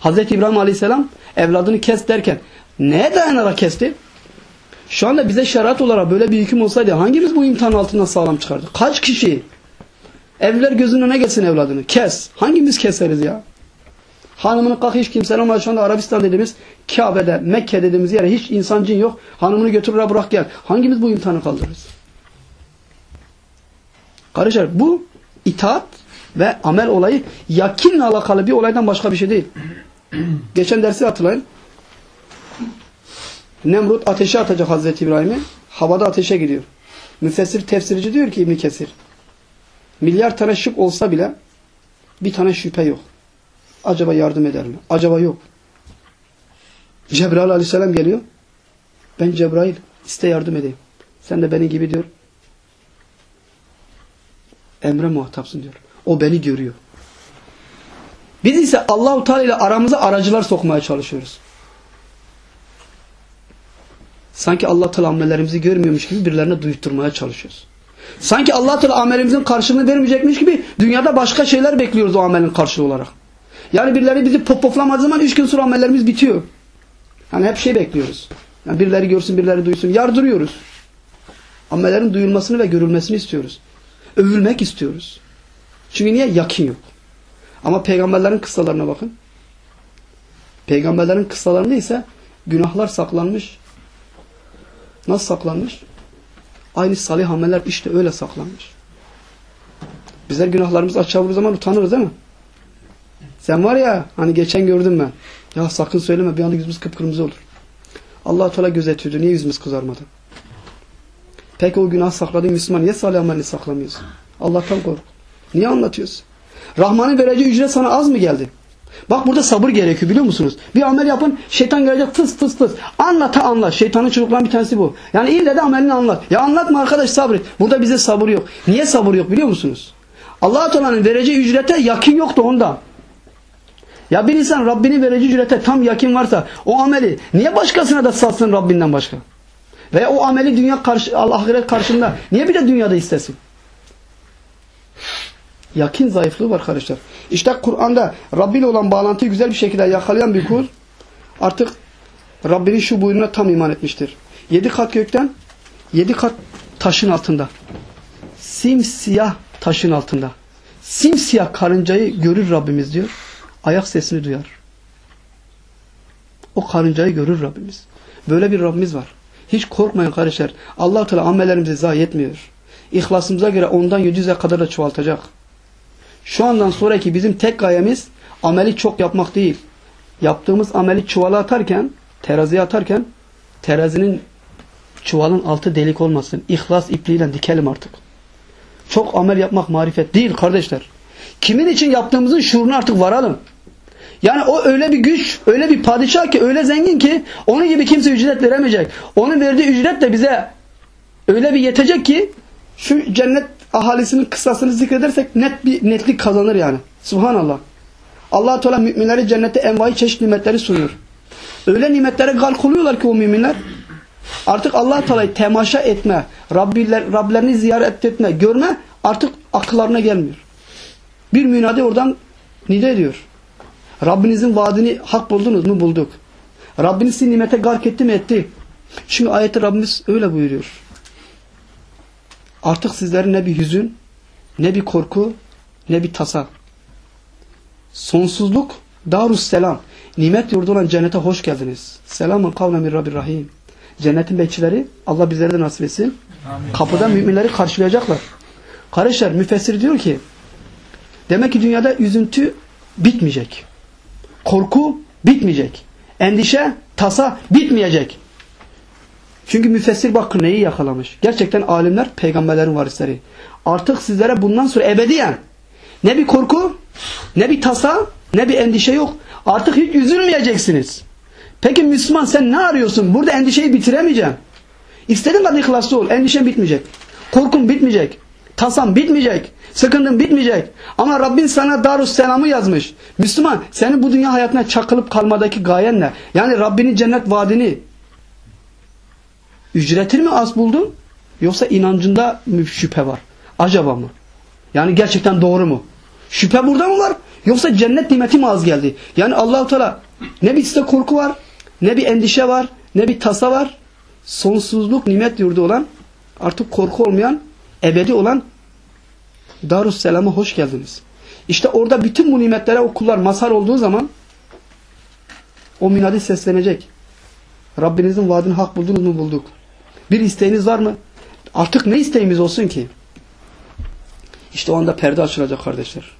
Hazreti İbrahim Aleyhisselam evladını kes derken neye dayanarak kesti? Şu anda bize şeriat olarak böyle bir hüküm olsaydı hangimiz bu imtihan altından sağlam çıkardı? Kaç kişi? Evler gözünün önüne gelsin evladını. Kes. Hangimiz keseriz ya? Hanımını kalk hiç kimsenin ama şu anda Arabistan dediğimiz Kabe'de, Mekke dediğimiz yere hiç insan cin yok. Hanımını götür bırak gel. Hangimiz bu imtihanı kaldırırız? Kardeşler bu itaat ve amel olayı yakinle alakalı bir olaydan başka bir şey değil. Geçen dersi hatırlayın. Nemrut ateşe atacak Hazreti İbrahim'i. Havada ateşe gidiyor. Müfessir tefsirci diyor ki İbni Kesir. Milyar tane şık olsa bile bir tane şüphe yok. Acaba yardım eder mi? Acaba yok. Cebrail aleyhisselam geliyor. Ben Cebrail iste yardım edeyim. Sen de beni gibi diyor. Emre muhatapsın diyor. O beni görüyor. Biz ise Allahu Teala ile aramıza aracılar sokmaya çalışıyoruz. Sanki Allah Teala amellerimizi görmüyormuş gibi birilerine duyutturmaya çalışıyoruz. Sanki Allah Teala amelimizin karşılığını vermeyecekmiş gibi dünyada başka şeyler bekliyoruz o amelin karşılığı olarak. Yani birileri bizi popoflamadığı zaman üç gün sonra amellerimiz bitiyor. Yani hep şey bekliyoruz. Yani birileri görsün, birileri duysun. Yardırıyoruz. Amellerin duyulmasını ve görülmesini istiyoruz. Övülmek istiyoruz. Çünkü niye? Yakin yok. Ama peygamberlerin kıssalarına bakın. Peygamberlerin kıssalarında ise günahlar saklanmış. Nasıl saklanmış? Aynı salih ameller işte öyle saklanmış. Bizler günahlarımızı açığa zaman utanırız değil mi? Sen var ya hani geçen gördüm ben. Ya sakın söyleme bir anda yüzümüz kıpkırmızı olur. allah Teala gözetiyordu. Niye yüzümüz kızarmadı? Peki o günah sakladığın Müslüman niye salih amelini saklamıyorsun? Allah'tan kork. Niye anlatıyorsun? Rahman'ın vereceği ücret sana az mı geldi? Bak burada sabır gerekiyor biliyor musunuz? Bir amel yapın şeytan gelecek tıs tıs tıs. Anlata anlat. Şeytanın çocuklarının bir tanesi bu. Yani ille de amelini anlat. Ya anlatma arkadaş sabret. Burada bize sabır yok. Niye sabır yok biliyor musunuz? allah Teala'nın vereceği ücrete yakin yoktu onda. Ya bir insan Rabbini vereceği ücrete tam yakin varsa o ameli niye başkasına da satsın Rabbinden başka? Veya o ameli dünya karşı, ahiret karşında niye bir de dünyada istesin? Yakin zayıflığı var kardeşler. İşte Kur'an'da Rabbi ile olan bağlantıyı güzel bir şekilde yakalayan bir kul artık Rabbinin şu buyruğuna tam iman etmiştir. Yedi kat gökten, yedi kat taşın altında. Simsiyah taşın altında. Simsiyah karıncayı görür Rabbimiz diyor. Ayak sesini duyar. O karıncayı görür Rabbimiz. Böyle bir Rabbimiz var. Hiç korkmayın kardeşler. allah Teala amellerimizi zayi etmiyor. İhlasımıza göre ondan 700'e kadar da çoğaltacak. Şu andan sonraki bizim tek gayemiz ameli çok yapmak değil. Yaptığımız ameli çuvala atarken, teraziye atarken terazinin çuvalın altı delik olmasın. İhlas ipliğiyle dikelim artık. Çok amel yapmak marifet değil kardeşler. Kimin için yaptığımızın şuuruna artık varalım. Yani o öyle bir güç, öyle bir padişah ki, öyle zengin ki onun gibi kimse ücret veremeyecek. Onun verdiği ücret de bize öyle bir yetecek ki şu cennet ahalisinin kıssasını zikredersek net bir netlik kazanır yani. Subhanallah. allah Teala müminleri cennette envai çeşit nimetleri sunuyor. Öyle nimetlere galk oluyorlar ki o müminler artık allah Teala'yı temaşa etme, Rabbiler, Rablerini ziyaret etme, görme artık akıllarına gelmiyor. Bir münadi oradan nide ediyor. Rabbinizin vaadini hak buldunuz mu? Bulduk. Rabbiniz nimete gark etti mi? Etti. Çünkü ayette Rabbimiz öyle buyuruyor. Artık sizlerin ne bir hüzün, ne bir korku, ne bir tasa. Sonsuzluk, darus selam. Nimet yurdu olan cennete hoş geldiniz. Selamun kavlen min Rabbir Rahim. Cennetin bekçileri Allah bizlere de nasip etsin. Amin. Kapıda müminleri karşılayacaklar. Kardeşler müfessir diyor ki demek ki dünyada üzüntü bitmeyecek. Korku bitmeyecek. Endişe, tasa bitmeyecek. Çünkü müfessir bakın neyi yakalamış. Gerçekten alimler peygamberlerin varisleri. Artık sizlere bundan sonra ebediyen ne bir korku, ne bir tasa, ne bir endişe yok. Artık hiç üzülmeyeceksiniz. Peki Müslüman sen ne arıyorsun? Burada endişeyi bitiremeyeceğim. İstediğin kadar ihlaslı ol. Endişen bitmeyecek. Korkun bitmeyecek. Tasan bitmeyecek. Sıkıntın bitmeyecek. Ama Rabbin sana darus selamı yazmış. Müslüman senin bu dünya hayatına çakılıp kalmadaki gayen ne? Yani Rabbinin cennet vaadini ücretini mi az buldun? Yoksa inancında mı şüphe var? Acaba mı? Yani gerçekten doğru mu? Şüphe burada mı var? Yoksa cennet nimeti mi az geldi? Yani Allahu Teala ne bir size korku var, ne bir endişe var, ne bir tasa var. Sonsuzluk nimet yurdu olan, artık korku olmayan, ebedi olan Darusselam'a hoş geldiniz. İşte orada bütün bu nimetlere o kullar mazhar olduğu zaman o münadi seslenecek. Rabbinizin vaadini hak buldunuz mu bulduk. Bir isteğiniz var mı? Artık ne isteğimiz olsun ki? İşte o anda perde açılacak kardeşler.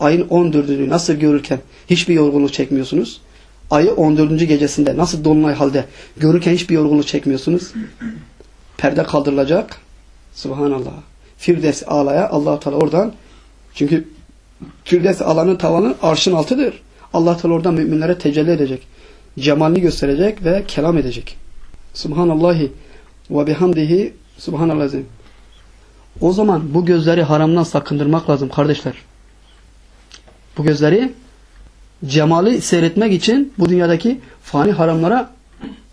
Ayın 14'ünü nasıl görürken hiçbir yorgunluk çekmiyorsunuz. Ayı 14. gecesinde nasıl dolunay halde görürken hiçbir yorgunluk çekmiyorsunuz. Perde kaldırılacak. Subhanallah. Firdevs ağlaya allah Teala oradan çünkü Firdevs alanın tavanı arşın altıdır. allah Teala oradan müminlere tecelli edecek. Cemalini gösterecek ve kelam edecek. Subhanallahi ve bihamdihi subhanallazim. O zaman bu gözleri haramdan sakındırmak lazım kardeşler. Bu gözleri cemali seyretmek için bu dünyadaki fani haramlara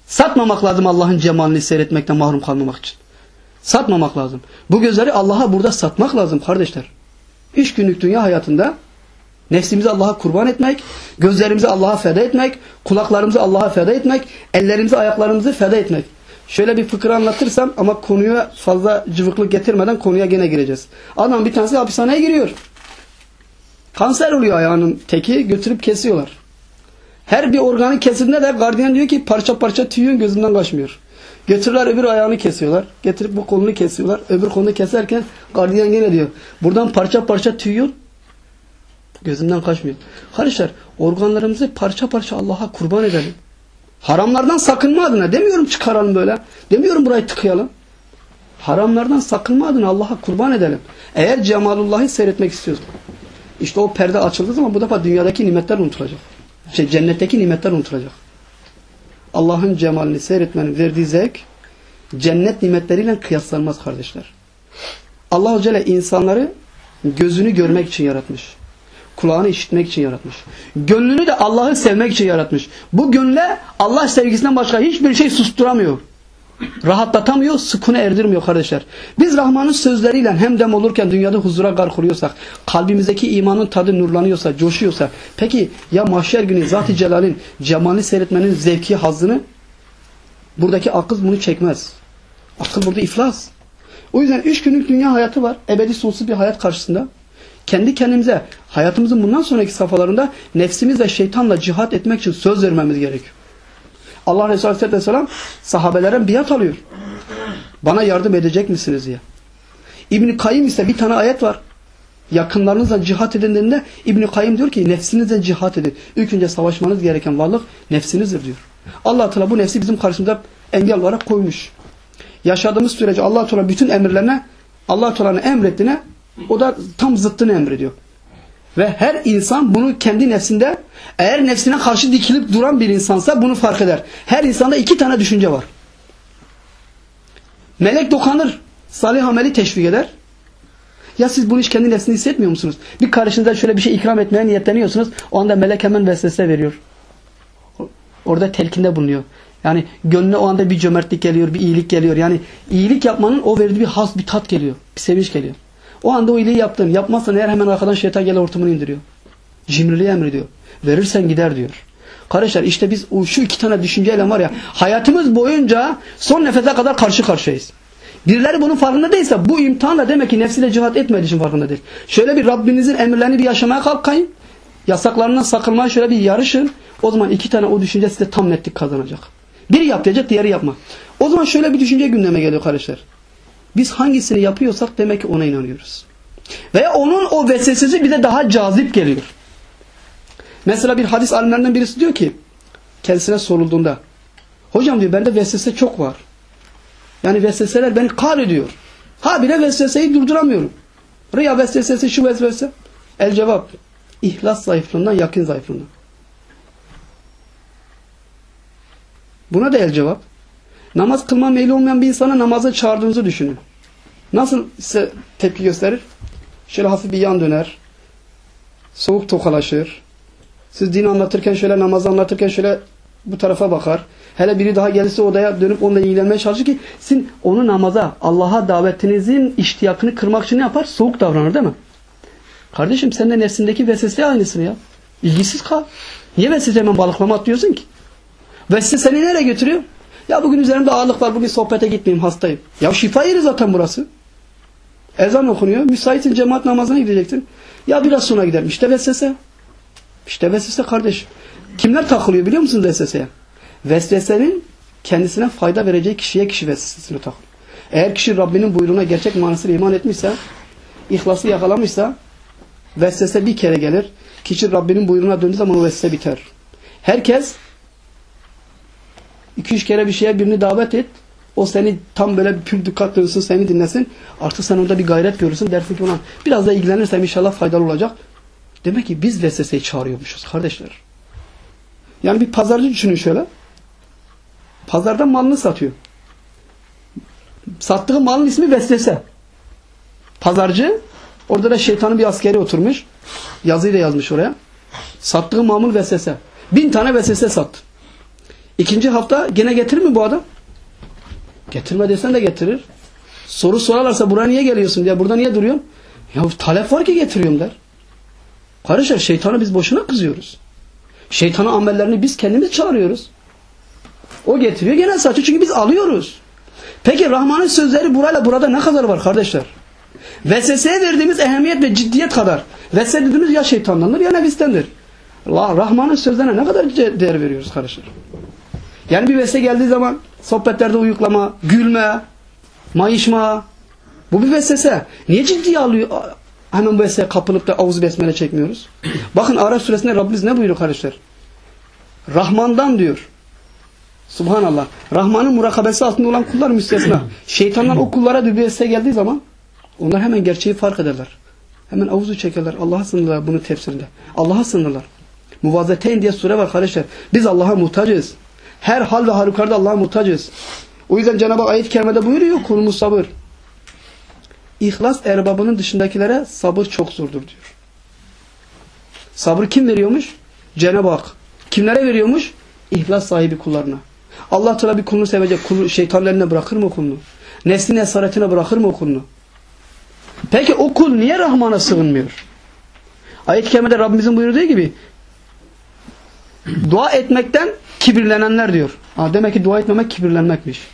satmamak lazım Allah'ın cemalini seyretmekten mahrum kalmamak için. Satmamak lazım. Bu gözleri Allah'a burada satmak lazım kardeşler. Üç günlük dünya hayatında nefsimizi Allah'a kurban etmek, gözlerimizi Allah'a feda etmek, kulaklarımızı Allah'a feda etmek, ellerimizi ayaklarımızı feda etmek. Şöyle bir fıkra anlatırsam ama konuya fazla cıvıklık getirmeden konuya gene gireceğiz. Adam bir tanesi hapishaneye giriyor. Kanser oluyor ayağının teki götürüp kesiyorlar. Her bir organı kesildiğinde de gardiyan diyor ki parça parça tüyün gözünden kaçmıyor. Götürürler öbür ayağını kesiyorlar. Getirip bu kolunu kesiyorlar. Öbür kolunu keserken gardiyan gene diyor. Buradan parça parça tüyün gözünden kaçmıyor. Kardeşler organlarımızı parça parça Allah'a kurban edelim. Haramlardan sakınma adına demiyorum çıkaralım böyle. Demiyorum burayı tıkayalım. Haramlardan sakınma adına Allah'a kurban edelim. Eğer cemalullah'ı seyretmek istiyorsan. İşte o perde açıldığı zaman bu defa dünyadaki nimetler unutulacak. Şey, cennetteki nimetler unutulacak. Allah'ın cemalini seyretmenin verdiği zevk cennet nimetleriyle kıyaslanmaz kardeşler. Allah Celle insanları gözünü görmek için yaratmış. Kulağını işitmek için yaratmış. Gönlünü de Allah'ı sevmek için yaratmış. Bu gönle Allah sevgisinden başka hiçbir şey susturamıyor. Rahatlatamıyor, sükune erdirmiyor kardeşler. Biz Rahman'ın sözleriyle hem dem olurken dünyada huzura gar kuruyorsak, kalbimizdeki imanın tadı nurlanıyorsa, coşuyorsa, peki ya mahşer günü Zat-ı Celal'in cemalini seyretmenin zevki, hazzını buradaki akıl bunu çekmez. Akıl burada iflas. O yüzden üç günlük dünya hayatı var. Ebedi sonsuz bir hayat karşısında. Kendi kendimize hayatımızın bundan sonraki safhalarında nefsimizle şeytanla cihat etmek için söz vermemiz gerekiyor. Allah Resulü Aleyhisselam sahabelere biat alıyor. Bana yardım edecek misiniz diye. İbn-i ise bir tane ayet var. Yakınlarınızla cihat edin dediğinde İbn-i diyor ki nefsinizle cihat edin. İlk önce savaşmanız gereken varlık nefsinizdir diyor. allah Teala bu nefsi bizim karşımıza engel olarak koymuş. Yaşadığımız sürece allah Teala bütün emirlerine allah Teala'nın emrettiğine o da tam zıttını emrediyor. Ve her insan bunu kendi nefsinde eğer nefsine karşı dikilip duran bir insansa bunu fark eder. Her insanda iki tane düşünce var. Melek dokanır. Salih ameli teşvik eder. Ya siz bunu hiç kendi nefsini hissetmiyor musunuz? Bir karşınıza şöyle bir şey ikram etmeye niyetleniyorsunuz. O anda melek hemen vesvese veriyor. Orada telkinde bulunuyor. Yani gönlüne o anda bir cömertlik geliyor, bir iyilik geliyor. Yani iyilik yapmanın o verdiği bir has, bir tat geliyor. Bir sevinç geliyor. O anda o iyiliği yaptın. Yapmazsan eğer hemen arkadan şeytan gel ortamını indiriyor. Cimriliği emrediyor. Verirsen gider diyor. Kardeşler işte biz şu iki tane düşünceyle var ya hayatımız boyunca son nefese kadar karşı karşıyayız. Birileri bunun farkında değilse bu imtihanla demek ki nefsiyle cihat etmediği için farkında değil. Şöyle bir Rabbinizin emirlerini bir yaşamaya kalkayım. Yasaklarından sakınmaya şöyle bir yarışın. O zaman iki tane o düşünce size tam netlik kazanacak. Biri yapacak diğeri yapma. O zaman şöyle bir düşünce gündeme geliyor kardeşler. Biz hangisini yapıyorsak demek ki ona inanıyoruz. Veya onun o vesvesesi bize daha cazip geliyor. Mesela bir hadis alimlerinden birisi diyor ki kendisine sorulduğunda hocam diyor bende vesvese çok var. Yani vesveseler beni kahrediyor. Ha bile vesveseyi durduramıyorum. Rüya vesvesesi şu vesvese. El cevap. İhlas zayıflığından yakın zayıflığından. Buna da el cevap. Namaz kılma meyli olmayan bir insana namaza çağırdığınızı düşünün. Nasıl size tepki gösterir? Şöyle hafif bir yan döner. Soğuk tokalaşır. Siz din anlatırken şöyle namazı anlatırken şöyle bu tarafa bakar. Hele biri daha gelirse odaya dönüp onunla ilgilenmeye çalışır ki sizin onu namaza, Allah'a davetinizin iştiyakını kırmak için ne yapar? Soğuk davranır değil mi? Kardeşim sen de nefsindeki vesvese aynısını ya. İlgisiz kal. Niye vesvese hemen balıklama atlıyorsun ki? Vesvese seni nereye götürüyor? Ya bugün üzerimde ağırlık var. Bugün sohbete gitmeyeyim hastayım. Ya şifa yeri zaten burası. Ezan okunuyor. Müsaitsin cemaat namazına gideceksin. Ya biraz sonra giderim. İşte vesvese. İşte vesvese kardeş. Kimler takılıyor biliyor musunuz vesveseye? Vesvesenin kendisine fayda vereceği kişiye kişi vesvesesine takılıyor. Eğer kişi Rabbinin buyruğuna gerçek manasıyla iman etmişse, ihlası yakalamışsa, vesvese bir kere gelir. Kişi Rabbinin buyruğuna döndüğü zaman o vesvese biter. Herkes iki üç kere bir şeye birini davet et. O seni tam böyle bir pür dikkat dönsün, seni dinlesin. Artık sen orada bir gayret görürsün. Dersin ki ona biraz da ilgilenirsem inşallah faydalı olacak. Demek ki biz vesveseyi çağırıyormuşuz kardeşler. Yani bir pazarcı düşünün şöyle. Pazarda malını satıyor. Sattığı malın ismi vesvese. Pazarcı orada da şeytanın bir askeri oturmuş. Yazıyla yazmış oraya. Sattığı mamul vesvese. Bin tane vesvese sattı. İkinci hafta gene getirir mi bu adam? Getirme desen de getirir. Soru sorarlarsa buraya niye geliyorsun diye burada niye duruyorsun? Ya talep var ki getiriyorum der. Kardeşler şeytanı biz boşuna kızıyoruz. Şeytanın amellerini biz kendimiz çağırıyoruz. O getiriyor gene saçı çünkü biz alıyoruz. Peki Rahman'ın sözleri burayla burada ne kadar var kardeşler? Vesveseye verdiğimiz ehemmiyet ve ciddiyet kadar. Vesvese dediğimiz ya şeytandandır ya nefisten Allah Rahman'ın sözlerine ne kadar değer veriyoruz kardeşler? Yani bir vesvese geldiği zaman sohbetlerde uyuklama, gülme, mayışma. Bu bir vesvese. Niye ciddiye alıyor? Hemen bu vesveseye kapılıp da avuzu besmele çekmiyoruz. Bakın Araf suresinde Rabbimiz ne buyuruyor kardeşler? Rahman'dan diyor. Subhanallah. Rahman'ın murakabesi altında olan kullar müstesna. Şeytandan o kullara bir vesvese geldiği zaman onlar hemen gerçeği fark ederler. Hemen avuzu çekerler. Allah'a sınırlar bunu tefsirinde. Allah'a sınırlar. Muvazzeteyn diye sure var kardeşler. Biz Allah'a muhtacız. Her hal ve halükarda Allah'a muhtacız. O yüzden Cenab-ı Hak ayet-i kerimede buyuruyor konumuz sabır. İhlas erbabının dışındakilere sabır çok zordur diyor. Sabır kim veriyormuş? Cenab-ı Hak. Kimlere veriyormuş? İhlas sahibi kullarına. Allah Teala bir kulunu sevecek. Kulu, şeytanlarına bırakır mı kulunu? Neslin esaretine bırakır mı kulunu? Peki o kul niye Rahman'a sığınmıyor? Ayet-i Kerime'de Rabbimizin buyurduğu gibi dua etmekten kibirlenenler diyor. Ha, demek ki dua etmemek kibirlenmekmiş.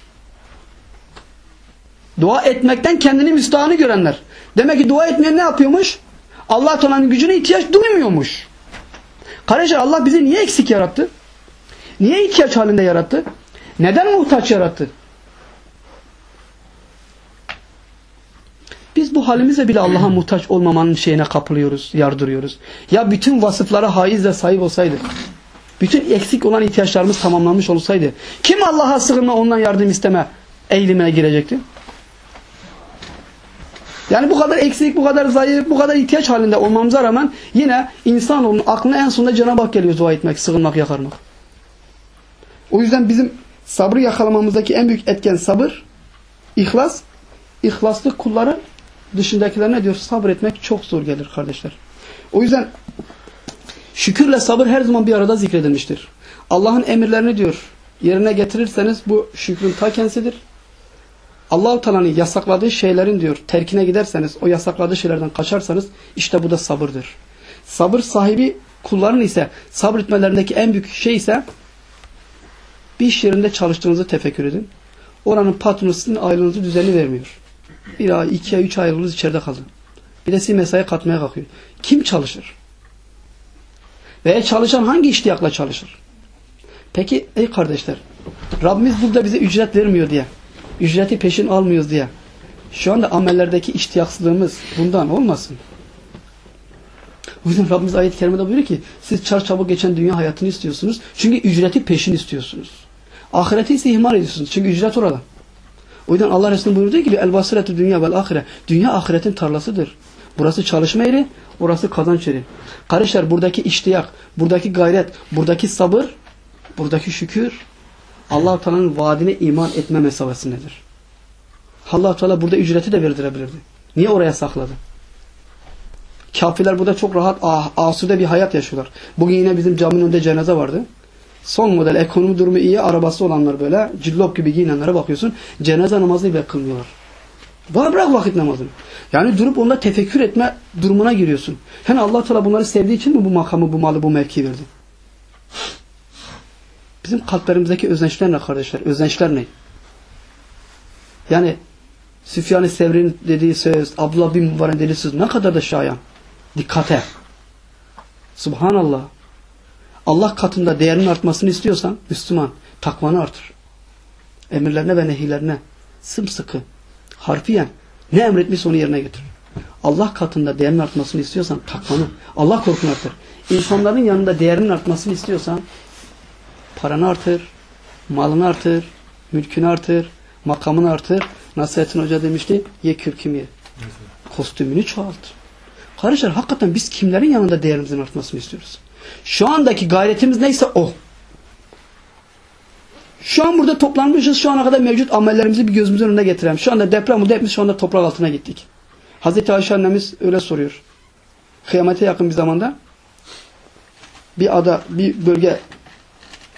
Dua etmekten kendini müstahını görenler. Demek ki dua etmeyen ne yapıyormuş? Allah Teala'nın gücüne ihtiyaç duymuyormuş. Kardeşler Allah bizi niye eksik yarattı? Niye ihtiyaç halinde yarattı? Neden muhtaç yarattı? Biz bu halimizle bile Allah'a muhtaç olmamanın şeyine kapılıyoruz, yardırıyoruz. Ya bütün vasıflara haizle sahip olsaydı, bütün eksik olan ihtiyaçlarımız tamamlanmış olsaydı, kim Allah'a sığınma ondan yardım isteme eğilimine girecekti? Yani bu kadar eksik, bu kadar zayıf, bu kadar ihtiyaç halinde olmamıza rağmen yine insanoğlunun aklına en sonunda Cenab-ı Hak geliyor dua etmek, sığınmak, yakarmak. O yüzden bizim sabrı yakalamamızdaki en büyük etken sabır, ihlas. İhlaslı kulları dışındakiler ne diyor? Sabretmek çok zor gelir kardeşler. O yüzden şükürle sabır her zaman bir arada zikredilmiştir. Allah'ın emirlerini diyor yerine getirirseniz bu şükrün ta kendisidir. Allah-u Teala'nın yasakladığı şeylerin diyor terkine giderseniz o yasakladığı şeylerden kaçarsanız işte bu da sabırdır. Sabır sahibi kulların ise sabretmelerindeki en büyük şey ise bir iş yerinde çalıştığınızı tefekkür edin. Oranın patronu sizin aylığınızı düzenli vermiyor. Bir ay, iki ay, üç ay aylığınız içeride kalın. Bir de sizi mesai katmaya kalkıyor. Kim çalışır? Veya çalışan hangi iştiyakla çalışır? Peki ey kardeşler Rabbimiz burada bize ücret vermiyor diye ücreti peşin almıyoruz diye şu anda amellerdeki iştiyaksızlığımız bundan olmasın. O yüzden Rabbimiz ayet-i kerimede buyuruyor ki siz çarçabuk geçen dünya hayatını istiyorsunuz. Çünkü ücreti peşin istiyorsunuz. Ahireti ise ihmal ediyorsunuz. Çünkü ücret orada. O yüzden Allah Resulü buyurduğu gibi el basiretü dünya vel ahire. Dünya ahiretin tarlasıdır. Burası çalışma yeri, orası kazanç yeri. Kardeşler buradaki iştiyak, buradaki gayret, buradaki sabır, buradaki şükür Allah-u Teala'nın vaadine iman etme mesabesindedir. allah Teala burada ücreti de verdirebilirdi. Niye oraya sakladı? Kafirler burada çok rahat, ah, asude bir hayat yaşıyorlar. Bugün yine bizim caminin önünde cenaze vardı. Son model ekonomi durumu iyi, arabası olanlar böyle cillop gibi giyinenlere bakıyorsun. Cenaze namazını bile kılmıyorlar. Bana bırak vakit namazını. Yani durup onda tefekkür etme durumuna giriyorsun. Hani allah Teala bunları sevdiği için mi bu makamı, bu malı, bu mevki verdi? Bizim kalplerimizdeki özençler ne kardeşler? Özençler ne? Yani Süfyan-ı Sevri'nin dediği söz, Abdullah bin Mübarek dediği söz ne kadar da şayan. Dikkate. Subhanallah. Allah katında değerinin artmasını istiyorsan Müslüman takvanı artır. Emirlerine ve nehilerine sımsıkı, harfiyen ne emretmiş onu yerine getir. Allah katında değerinin artmasını istiyorsan takvanı, Allah korkunu artır. İnsanların yanında değerinin artmasını istiyorsan paranı artır, malını artır, mülkünü artır, makamını artır. Nasrettin Hoca demişti, ye kürküm ye. Kostümünü çoğalt. Kardeşler hakikaten biz kimlerin yanında değerimizin artmasını istiyoruz? Şu andaki gayretimiz neyse o. Şu an burada toplanmışız. Şu ana kadar mevcut amellerimizi bir gözümüzün önüne getirelim. Şu anda deprem oldu. Hepimiz şu anda toprak altına gittik. Hazreti Ayşe annemiz öyle soruyor. Kıyamete yakın bir zamanda bir ada, bir bölge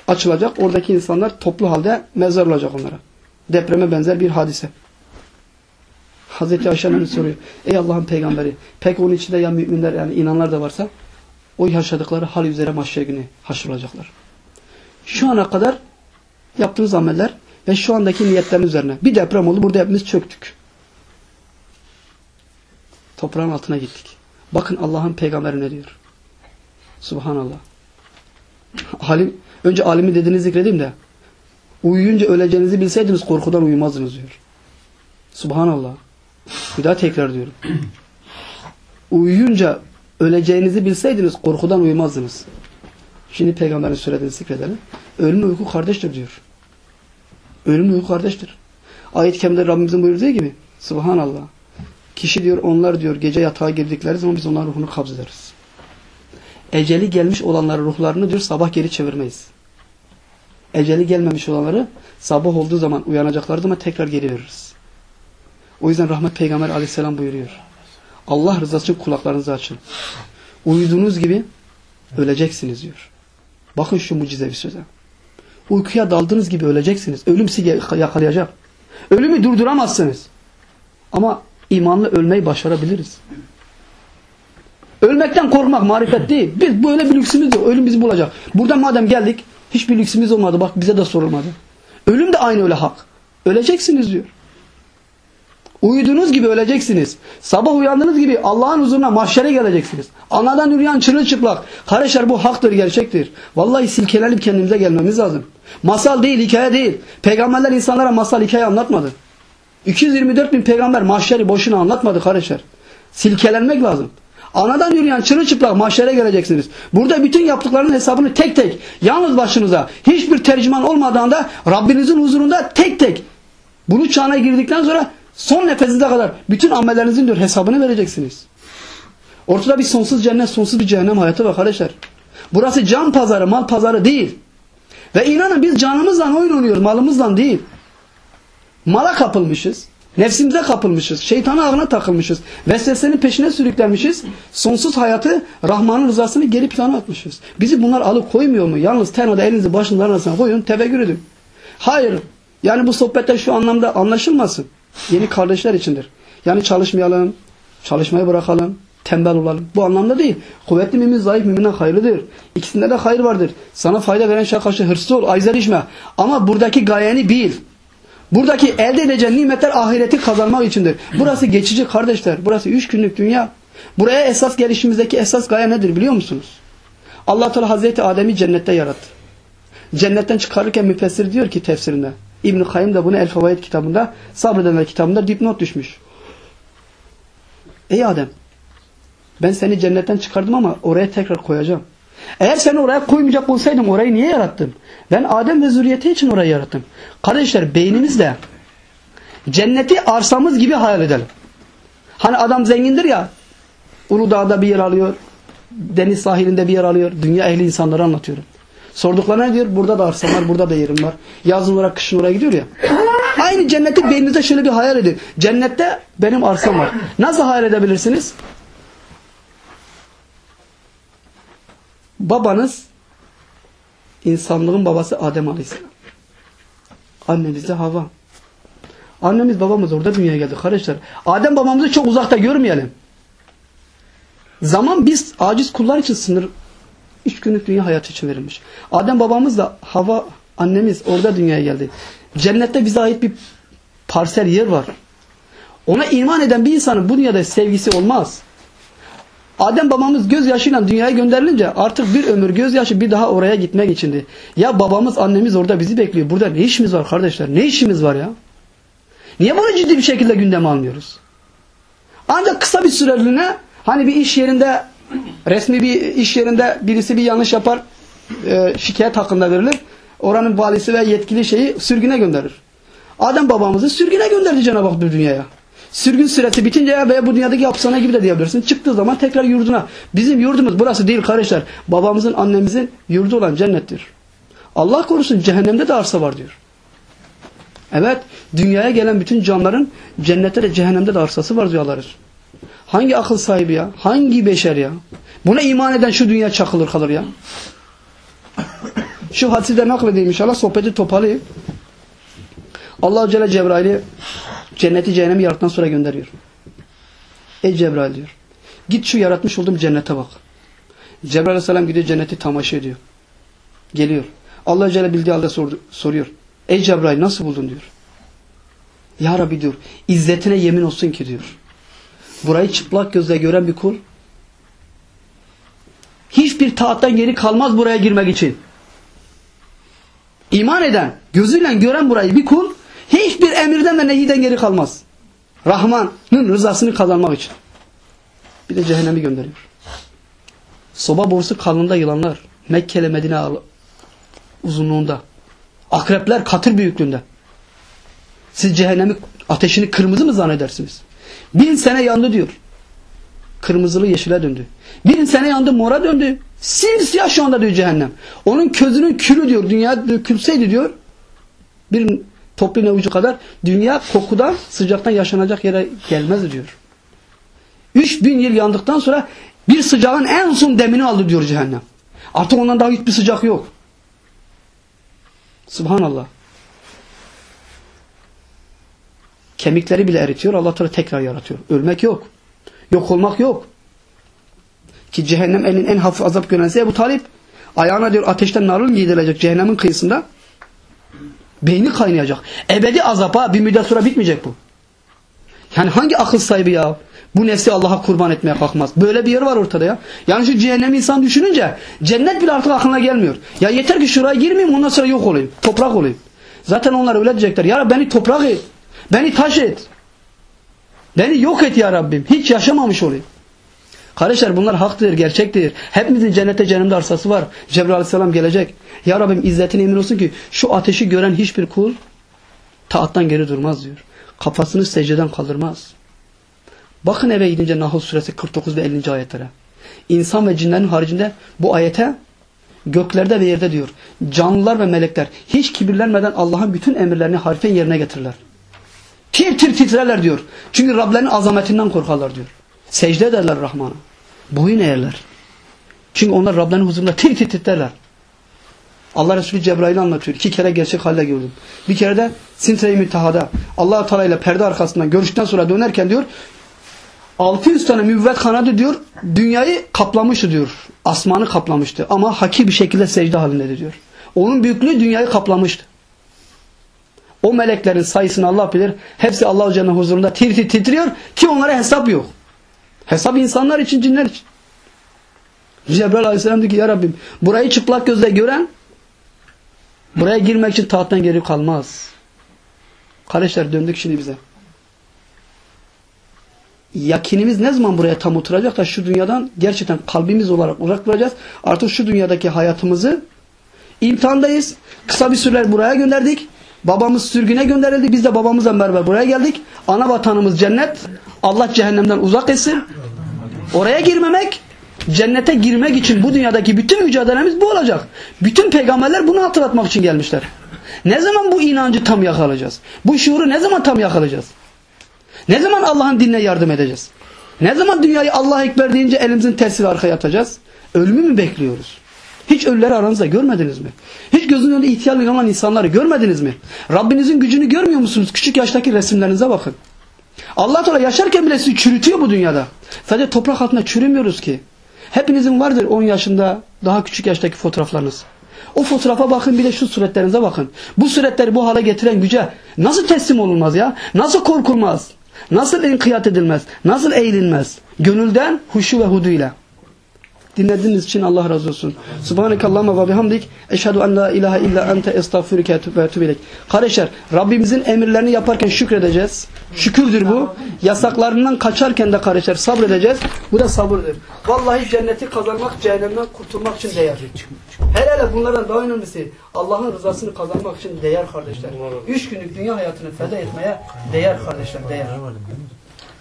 açılacak. Oradaki insanlar toplu halde mezar olacak onlara. Depreme benzer bir hadise. Hazreti Ayşe Hanım soruyor. Ey Allah'ın peygamberi. Peki onun içinde ya müminler yani inanlar da varsa o yaşadıkları hal üzere mahşer günü haşrolacaklar. Şu ana kadar yaptığımız ameller ve şu andaki niyetlerin üzerine. Bir deprem oldu. Burada hepimiz çöktük. Toprağın altına gittik. Bakın Allah'ın peygamberi ne diyor. Subhanallah. Halim, önce alimi dediğini zikredeyim de uyuyunca öleceğinizi bilseydiniz korkudan uyumazdınız diyor. Subhanallah. Bir daha tekrar diyorum. Uyuyunca öleceğinizi bilseydiniz korkudan uyumazdınız. Şimdi peygamberin söylediğini zikredelim. Ölüm uyku kardeştir diyor. Ölüm uyku kardeştir. Ayet-i Kerim'de Rabbimizin buyurduğu gibi Subhanallah. Kişi diyor onlar diyor gece yatağa girdikleri zaman biz onların ruhunu kabzederiz. Eceli gelmiş olanların ruhlarını diyor sabah geri çevirmeyiz. Eceli gelmemiş olanları sabah olduğu zaman uyanacakları zaman tekrar geri veririz. O yüzden rahmet peygamber aleyhisselam buyuruyor. Allah rızası için kulaklarınızı açın. Uyuduğunuz gibi öleceksiniz diyor. Bakın şu mucizevi söze. Uykuya daldığınız gibi öleceksiniz. Ölüm sizi yakalayacak. Ölümü durduramazsınız. Ama imanla ölmeyi başarabiliriz. Ölmekten korkmak marifet değil. Biz böyle bir lüksümüz yok. Ölüm bizi bulacak. Burada madem geldik hiçbir lüksümüz olmadı. Bak bize de sorulmadı. Ölüm de aynı öyle hak. Öleceksiniz diyor. Uyuduğunuz gibi öleceksiniz. Sabah uyandığınız gibi Allah'ın huzuruna mahşere geleceksiniz. Anadan yürüyen çırılçıplak. Kardeşler bu haktır, gerçektir. Vallahi silkelenip kendimize gelmemiz lazım. Masal değil, hikaye değil. Peygamberler insanlara masal, hikaye anlatmadı. 224 bin peygamber mahşeri boşuna anlatmadı kardeşler. Silkelenmek lazım. Anadan yürüyen çırılçıplak mahşere geleceksiniz. Burada bütün yaptıklarının hesabını tek tek, yalnız başınıza, hiçbir tercüman olmadığında Rabbinizin huzurunda tek tek. Bunu çağına girdikten sonra son nefesinize kadar bütün amellerinizin diyor hesabını vereceksiniz. Ortada bir sonsuz cennet, sonsuz bir cehennem hayatı var kardeşler. Burası can pazarı, mal pazarı değil. Ve inanın biz canımızla oyun oynuyoruz, malımızla değil. Mala kapılmışız. Nefsimize kapılmışız. Şeytanın ağına takılmışız. Vesvesenin peşine sürüklenmişiz. Sonsuz hayatı, Rahman'ın rızasını geri plana atmışız. Bizi bunlar alıp koymuyor mu? Yalnız tenada elinizi başınızın arasına koyun, tefekkür edin. Hayır. Yani bu sohbette şu anlamda anlaşılmasın. Yeni kardeşler içindir. Yani çalışmayalım, çalışmayı bırakalım, tembel olalım. Bu anlamda değil. Kuvvetli mümin, zayıf müminden hayırlıdır. İkisinde de hayır vardır. Sana fayda veren şeye karşı hırsız ol, ayzer içme. Ama buradaki gayeni bil. Buradaki elde edeceğin nimetler ahireti kazanmak içindir. Burası geçici kardeşler. Burası üç günlük dünya. Buraya esas gelişimizdeki esas gaye nedir biliyor musunuz? Allah Teala Hazreti Adem'i cennette yarattı. Cennetten çıkarırken müfessir diyor ki tefsirinde. İbn-i Kayyım da bunu El Fevaid kitabında, Sabredenler kitabında dipnot düşmüş. Ey Adem, ben seni cennetten çıkardım ama oraya tekrar koyacağım. Eğer seni oraya koymayacak olsaydım orayı niye yarattım? Ben Adem ve zürriyeti için orayı yarattım. Kardeşler beynimizle cenneti arsamız gibi hayal edelim. Hani adam zengindir ya Uludağ'da bir yer alıyor. Deniz sahilinde bir yer alıyor. Dünya ehli insanları anlatıyorum. Sorduklarına diyor burada da arsam var, burada da yerim var. Yazın olarak kışın oraya gidiyor ya. Aynı cenneti beyninize şöyle bir hayal edin. Cennette benim arsam var. Nasıl hayal edebilirsiniz? Babanız insanlığın babası Adem Aleyhisselam. Annemiz de Hava. Annemiz babamız orada dünyaya geldi kardeşler. Adem babamızı çok uzakta görmeyelim. Zaman biz aciz kullar için sınır üç günlük dünya hayatı için verilmiş. Adem babamız da Hava annemiz orada dünyaya geldi. Cennette bize ait bir parsel yer var. Ona iman eden bir insanın bu dünyada sevgisi olmaz. Adem babamız gözyaşıyla dünyaya gönderilince artık bir ömür gözyaşı bir daha oraya gitmek içindi. Ya babamız annemiz orada bizi bekliyor. Burada ne işimiz var kardeşler? Ne işimiz var ya? Niye bunu ciddi bir şekilde gündeme almıyoruz? Ancak kısa bir süreliğine hani bir iş yerinde resmi bir iş yerinde birisi bir yanlış yapar e, şikayet hakkında verilir. Oranın valisi ve yetkili şeyi sürgüne gönderir. Adem babamızı sürgüne gönderdi Cenab-ı Hak bir dünyaya. Sürgün süresi bitince veya bu dünyadaki hapishane gibi de diyebilirsin. Çıktığı zaman tekrar yurduna. Bizim yurdumuz burası değil kardeşler. Babamızın annemizin yurdu olan cennettir. Allah korusun cehennemde de arsa var diyor. Evet dünyaya gelen bütün canların cennette de cehennemde de arsası var diyor Hangi akıl sahibi ya? Hangi beşer ya? Buna iman eden şu dünya çakılır kalır ya. Şu hadisi de nakledeyim inşallah sohbeti toparlayayım. Allah Celle Cebrail'i Cenneti cehennemi yarattıktan sonra gönderiyor. Ey Cebrail diyor. Git şu yaratmış olduğum cennete bak. Cebrail aleyhisselam gidiyor cenneti tamaşa ediyor. Geliyor. Allah Celle bildiği halde sordu, soruyor. Ey Cebrail nasıl buldun diyor. Ya Rabbi diyor. İzzetine yemin olsun ki diyor. Burayı çıplak gözle gören bir kul hiçbir taattan geri kalmaz buraya girmek için. İman eden, gözüyle gören burayı bir kul hiçbir emirden ve nehiden geri kalmaz. Rahman'ın rızasını kazanmak için. Bir de cehennemi gönderiyor. Soba borusu kalınlığında yılanlar. Mekke ile Medine uzunluğunda. Akrepler katır büyüklüğünde. Siz cehennemi ateşini kırmızı mı zannedersiniz? Bin sene yandı diyor. Kırmızılı yeşile döndü. Bin sene yandı mora döndü. Simsiyah şu anda diyor cehennem. Onun közünün külü diyor. Dünya dökülseydi diyor. Bir toplu avucu kadar dünya kokudan sıcaktan yaşanacak yere gelmez diyor. 3000 yıl yandıktan sonra bir sıcağın en son demini aldı diyor cehennem. Artık ondan daha hiçbir sıcak yok. Subhanallah. Kemikleri bile eritiyor. Allah Teala tekrar yaratıyor. Ölmek yok. Yok olmak yok. Ki cehennem elin en hafif azap görense Ebu Talip ayağına diyor ateşten narıl giydirilecek cehennemin kıyısında. Beyni kaynayacak. Ebedi azapa bir müddet sonra bitmeyecek bu. Yani hangi akıl sahibi ya? Bu nefsi Allah'a kurban etmeye kalkmaz. Böyle bir yer var ortada ya. Yani şu cehennemi insan düşününce cennet bile artık aklına gelmiyor. Ya yeter ki şuraya girmeyeyim ondan sonra yok olayım. Toprak olayım. Zaten onlar öyle diyecekler. Ya beni toprak. Beni taş et. Beni yok et ya Rabbim. Hiç yaşamamış olayım. Kardeşler bunlar haktır, gerçektir. Hepimizin cennette cehennemde arsası var. Cebrail aleyhisselam gelecek. Ya Rabbim izzetine emin olsun ki şu ateşi gören hiçbir kul taattan geri durmaz diyor. Kafasını secdeden kaldırmaz. Bakın eve gidince Nahl suresi 49 ve 50. ayetlere. İnsan ve cinlerin haricinde bu ayete göklerde ve yerde diyor. Canlılar ve melekler hiç kibirlenmeden Allah'ın bütün emirlerini harfen yerine getirirler. Tir tir titrerler diyor. Çünkü Rablerinin azametinden korkarlar diyor. Secde ederler Rahman'a. Boyun eğerler. Çünkü onlar Rablerinin huzurunda tir tir titrerler. Allah Resulü Cebrail'i anlatıyor. İki kere gerçek halde gördüm. Bir kere de Sintre-i Mütteha'da allah Teala ile perde arkasından görüşten sonra dönerken diyor 600 tane müvvet kanadı diyor dünyayı kaplamıştı diyor. Asmanı kaplamıştı. Ama haki bir şekilde secde halinde diyor. Onun büyüklüğü dünyayı kaplamıştı. O meleklerin sayısını Allah bilir. Hepsi Allah Celle huzurunda tir tir titriyor ki onlara hesap yok. Hesap insanlar için, cinler için. Cebrail Aleyhisselam diyor ki ya Rabbim burayı çıplak gözle gören buraya girmek için taattan geri kalmaz. Kardeşler döndük şimdi bize. Yakinimiz ne zaman buraya tam oturacak da şu dünyadan gerçekten kalbimiz olarak uzak duracağız. Artık şu dünyadaki hayatımızı imtihandayız. Kısa bir süreler buraya gönderdik. Babamız sürgüne gönderildi. Biz de babamızla beraber buraya geldik. Ana vatanımız cennet. Allah cehennemden uzak etsin. Oraya girmemek, cennete girmek için bu dünyadaki bütün mücadelemiz bu olacak. Bütün peygamberler bunu hatırlatmak için gelmişler. Ne zaman bu inancı tam yakalayacağız? Bu şuuru ne zaman tam yakalayacağız? Ne zaman Allah'ın dinine yardım edeceğiz? Ne zaman dünyayı Allah Ekber deyince elimizin tersiyle arkaya atacağız? Ölümü mü bekliyoruz? Hiç ölüleri aranızda görmediniz mi? Hiç gözünün önünde ihtiyar olan insanları görmediniz mi? Rabbinizin gücünü görmüyor musunuz? Küçük yaştaki resimlerinize bakın. Allah Teala yaşarken bile sizi çürütüyor bu dünyada. Sadece toprak altında çürümüyoruz ki. Hepinizin vardır 10 yaşında daha küçük yaştaki fotoğraflarınız. O fotoğrafa bakın bir de şu suretlerinize bakın. Bu suretleri bu hale getiren güce nasıl teslim olunmaz ya? Nasıl korkulmaz? Nasıl inkiyat edilmez? Nasıl eğilinmez? Gönülden huşu ve hudu ile. Dinlediğiniz için Allah razı olsun. Subhanekallahumma ve bihamdik. Eşhedü en la ilahe illa ente estağfurüke ve etûbü Kardeşler Rabbimizin emirlerini yaparken şükredeceğiz. Şükürdür bu. Yasaklarından kaçarken de kardeşler sabredeceğiz. Bu da sabırdır. Vallahi cenneti kazanmak, cehennemden kurtulmak için değer. Hele hele bunlardan daha önemlisi Allah'ın rızasını kazanmak için değer kardeşler. Üç günlük dünya hayatını feda etmeye değer kardeşler, değer.